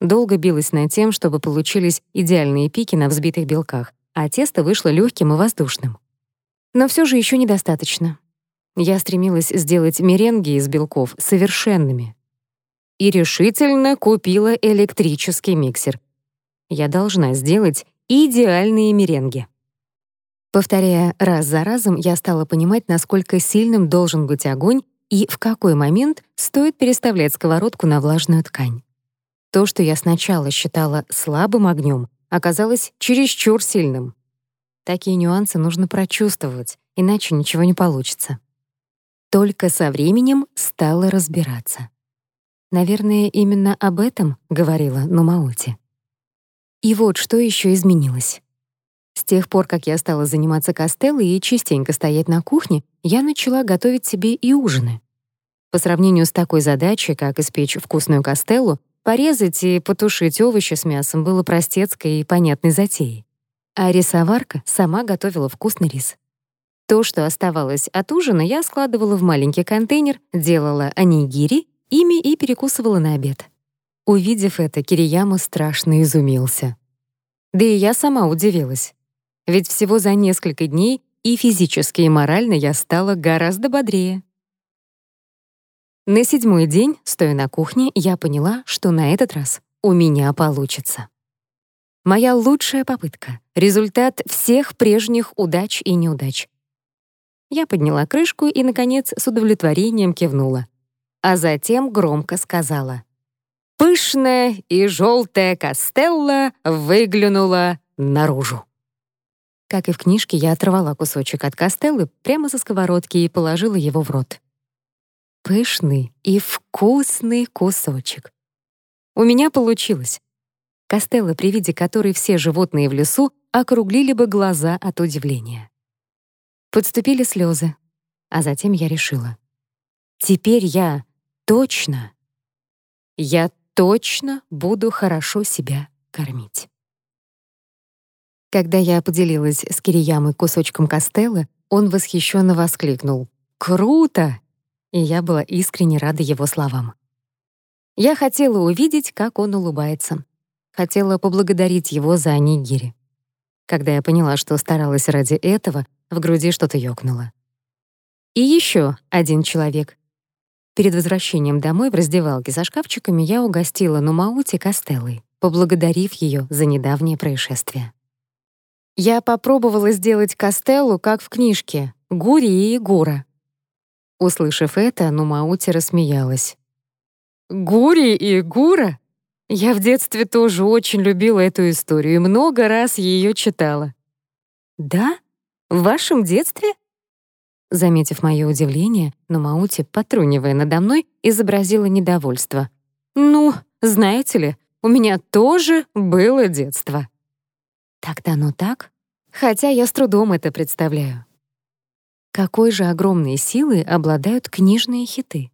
Долго билась над тем, чтобы получились идеальные пики на взбитых белках, а тесто вышло легким и воздушным. Но все же еще недостаточно. Я стремилась сделать меренги из белков совершенными. И решительно купила электрический миксер. Я должна сделать идеальные меренги. Повторяя раз за разом, я стала понимать, насколько сильным должен быть огонь и в какой момент стоит переставлять сковородку на влажную ткань. То, что я сначала считала слабым огнем, оказалось чересчур сильным. Такие нюансы нужно прочувствовать, иначе ничего не получится. Только со временем стала разбираться. Наверное, именно об этом говорила Нумаути. И вот что еще изменилось. С тех пор, как я стала заниматься костеллой и частенько стоять на кухне, я начала готовить себе и ужины. По сравнению с такой задачей, как испечь вкусную костеллу, порезать и потушить овощи с мясом было простецкой и понятной затеей. А рисоварка сама готовила вкусный рис. То, что оставалось от ужина, я складывала в маленький контейнер, делала анигири, ими и перекусывала на обед. Увидев это, Кирияма страшно изумился. Да и я сама удивилась. Ведь всего за несколько дней и физически, и морально я стала гораздо бодрее. На седьмой день, стоя на кухне, я поняла, что на этот раз у меня получится. Моя лучшая попытка — результат всех прежних удач и неудач. Я подняла крышку и, наконец, с удовлетворением кивнула. А затем громко сказала. Пышная и желтая костелла выглянула наружу. Как и в книжке, я оторвала кусочек от костеллы прямо со сковородки и положила его в рот. Пышный и вкусный кусочек. У меня получилось. Костелла, при виде которой все животные в лесу округлили бы глаза от удивления. Подступили слезы, а затем я решила. Теперь я точно, я точно буду хорошо себя кормить. Когда я поделилась с Кириямой кусочком костеллы, он восхищенно воскликнул «Круто!» И я была искренне рада его словам. Я хотела увидеть, как он улыбается. Хотела поблагодарить его за анигири. Когда я поняла, что старалась ради этого, в груди что-то ёкнуло. И еще один человек. Перед возвращением домой в раздевалке за шкафчиками я угостила Нумаути Костеллой, поблагодарив ее за недавнее происшествие. Я попробовала сделать Костеллу, как в книжке, Гури и Гура. Услышав это, Нумаути рассмеялась. «Гури и Гура? Я в детстве тоже очень любила эту историю и много раз ее читала». «Да? В вашем детстве?» Заметив мое удивление, Нумаути, потрунивая надо мной, изобразила недовольство. «Ну, знаете ли, у меня тоже было детство». Так-то оно так, хотя я с трудом это представляю. Какой же огромной силой обладают книжные хиты?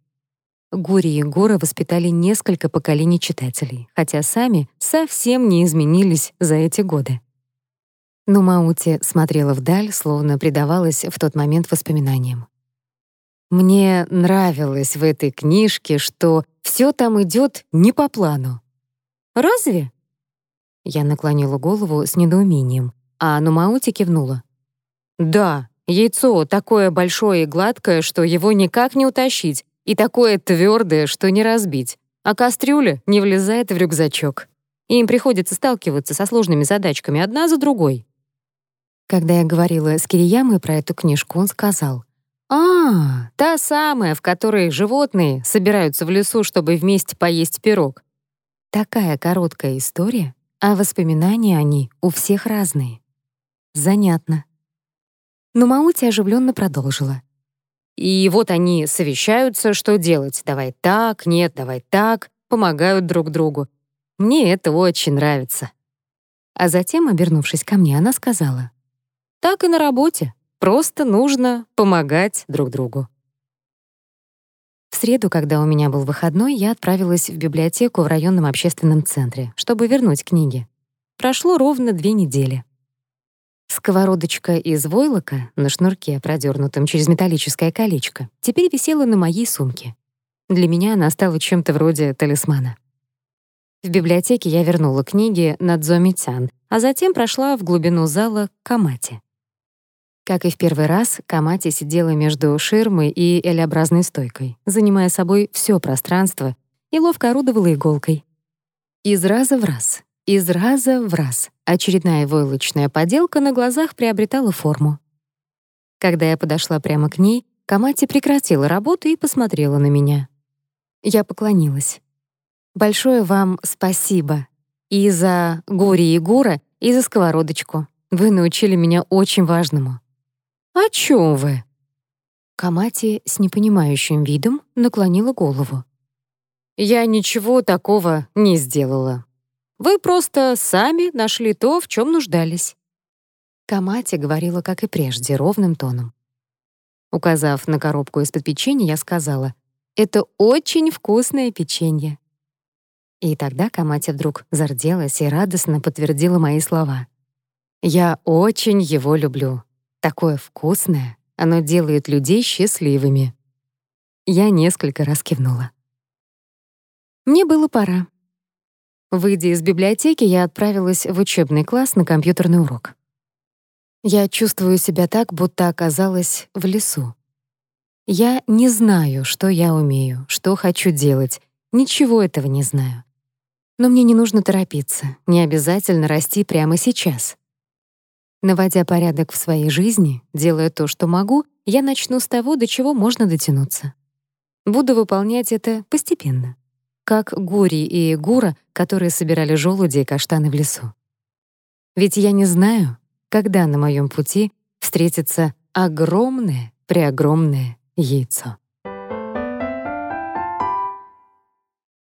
Гури и Гора воспитали несколько поколений читателей, хотя сами совсем не изменились за эти годы. Но Маути смотрела вдаль, словно предавалась в тот момент воспоминаниям. Мне нравилось в этой книжке, что все там идет не по плану. Разве? Я наклонила голову с недоумением, а Нумаути кивнула. «Да, яйцо такое большое и гладкое, что его никак не утащить, и такое твердое, что не разбить, а кастрюля не влезает в рюкзачок. им приходится сталкиваться со сложными задачками одна за другой». Когда я говорила с Кириямой про эту книжку, он сказал, «А, та самая, в которой животные собираются в лесу, чтобы вместе поесть пирог. Такая короткая история, а воспоминания они у всех разные. Занятно. Но Маути оживленно продолжила. И вот они совещаются, что делать. Давай так, нет, давай так, помогают друг другу. Мне это очень нравится. А затем, обернувшись ко мне, она сказала. Так и на работе. Просто нужно помогать друг другу. В среду, когда у меня был выходной, я отправилась в библиотеку в районном общественном центре, чтобы вернуть книги. Прошло ровно две недели. Сковородочка из войлока на шнурке, продернутом через металлическое колечко, теперь висела на моей сумке. Для меня она стала чем-то вроде талисмана. В библиотеке я вернула книги на Дзомитян, а затем прошла в глубину зала к Камате. Как и в первый раз, Камати сидела между ширмой и элеобразной стойкой, занимая собой все пространство, и ловко орудовала иголкой. Из раза в раз, из раза в раз очередная войлочная поделка на глазах приобретала форму. Когда я подошла прямо к ней, Камати прекратила работу и посмотрела на меня. Я поклонилась. «Большое вам спасибо. И за Гури и Гура, и за сковородочку. Вы научили меня очень важному». «О чем вы?» Камати с непонимающим видом наклонила голову. «Я ничего такого не сделала. Вы просто сами нашли то, в чем нуждались». Камати говорила, как и прежде, ровным тоном. Указав на коробку из-под печенья, я сказала, «Это очень вкусное печенье». И тогда Камати вдруг зарделась и радостно подтвердила мои слова. «Я очень его люблю. Такое вкусное. Оно делает людей счастливыми». Я несколько раз кивнула. Мне было пора. Выйдя из библиотеки, я отправилась в учебный класс на компьютерный урок. Я чувствую себя так, будто оказалась в лесу. Я не знаю, что я умею, что хочу делать, ничего этого не знаю. Но мне не нужно торопиться, не обязательно расти прямо сейчас. Наводя порядок в своей жизни, делая то, что могу, я начну с того, до чего можно дотянуться. Буду выполнять это постепенно, как Гури и Гура, которые собирали желуди и каштаны в лесу. Ведь я не знаю, когда на моем пути встретится огромное, преогромное яйцо.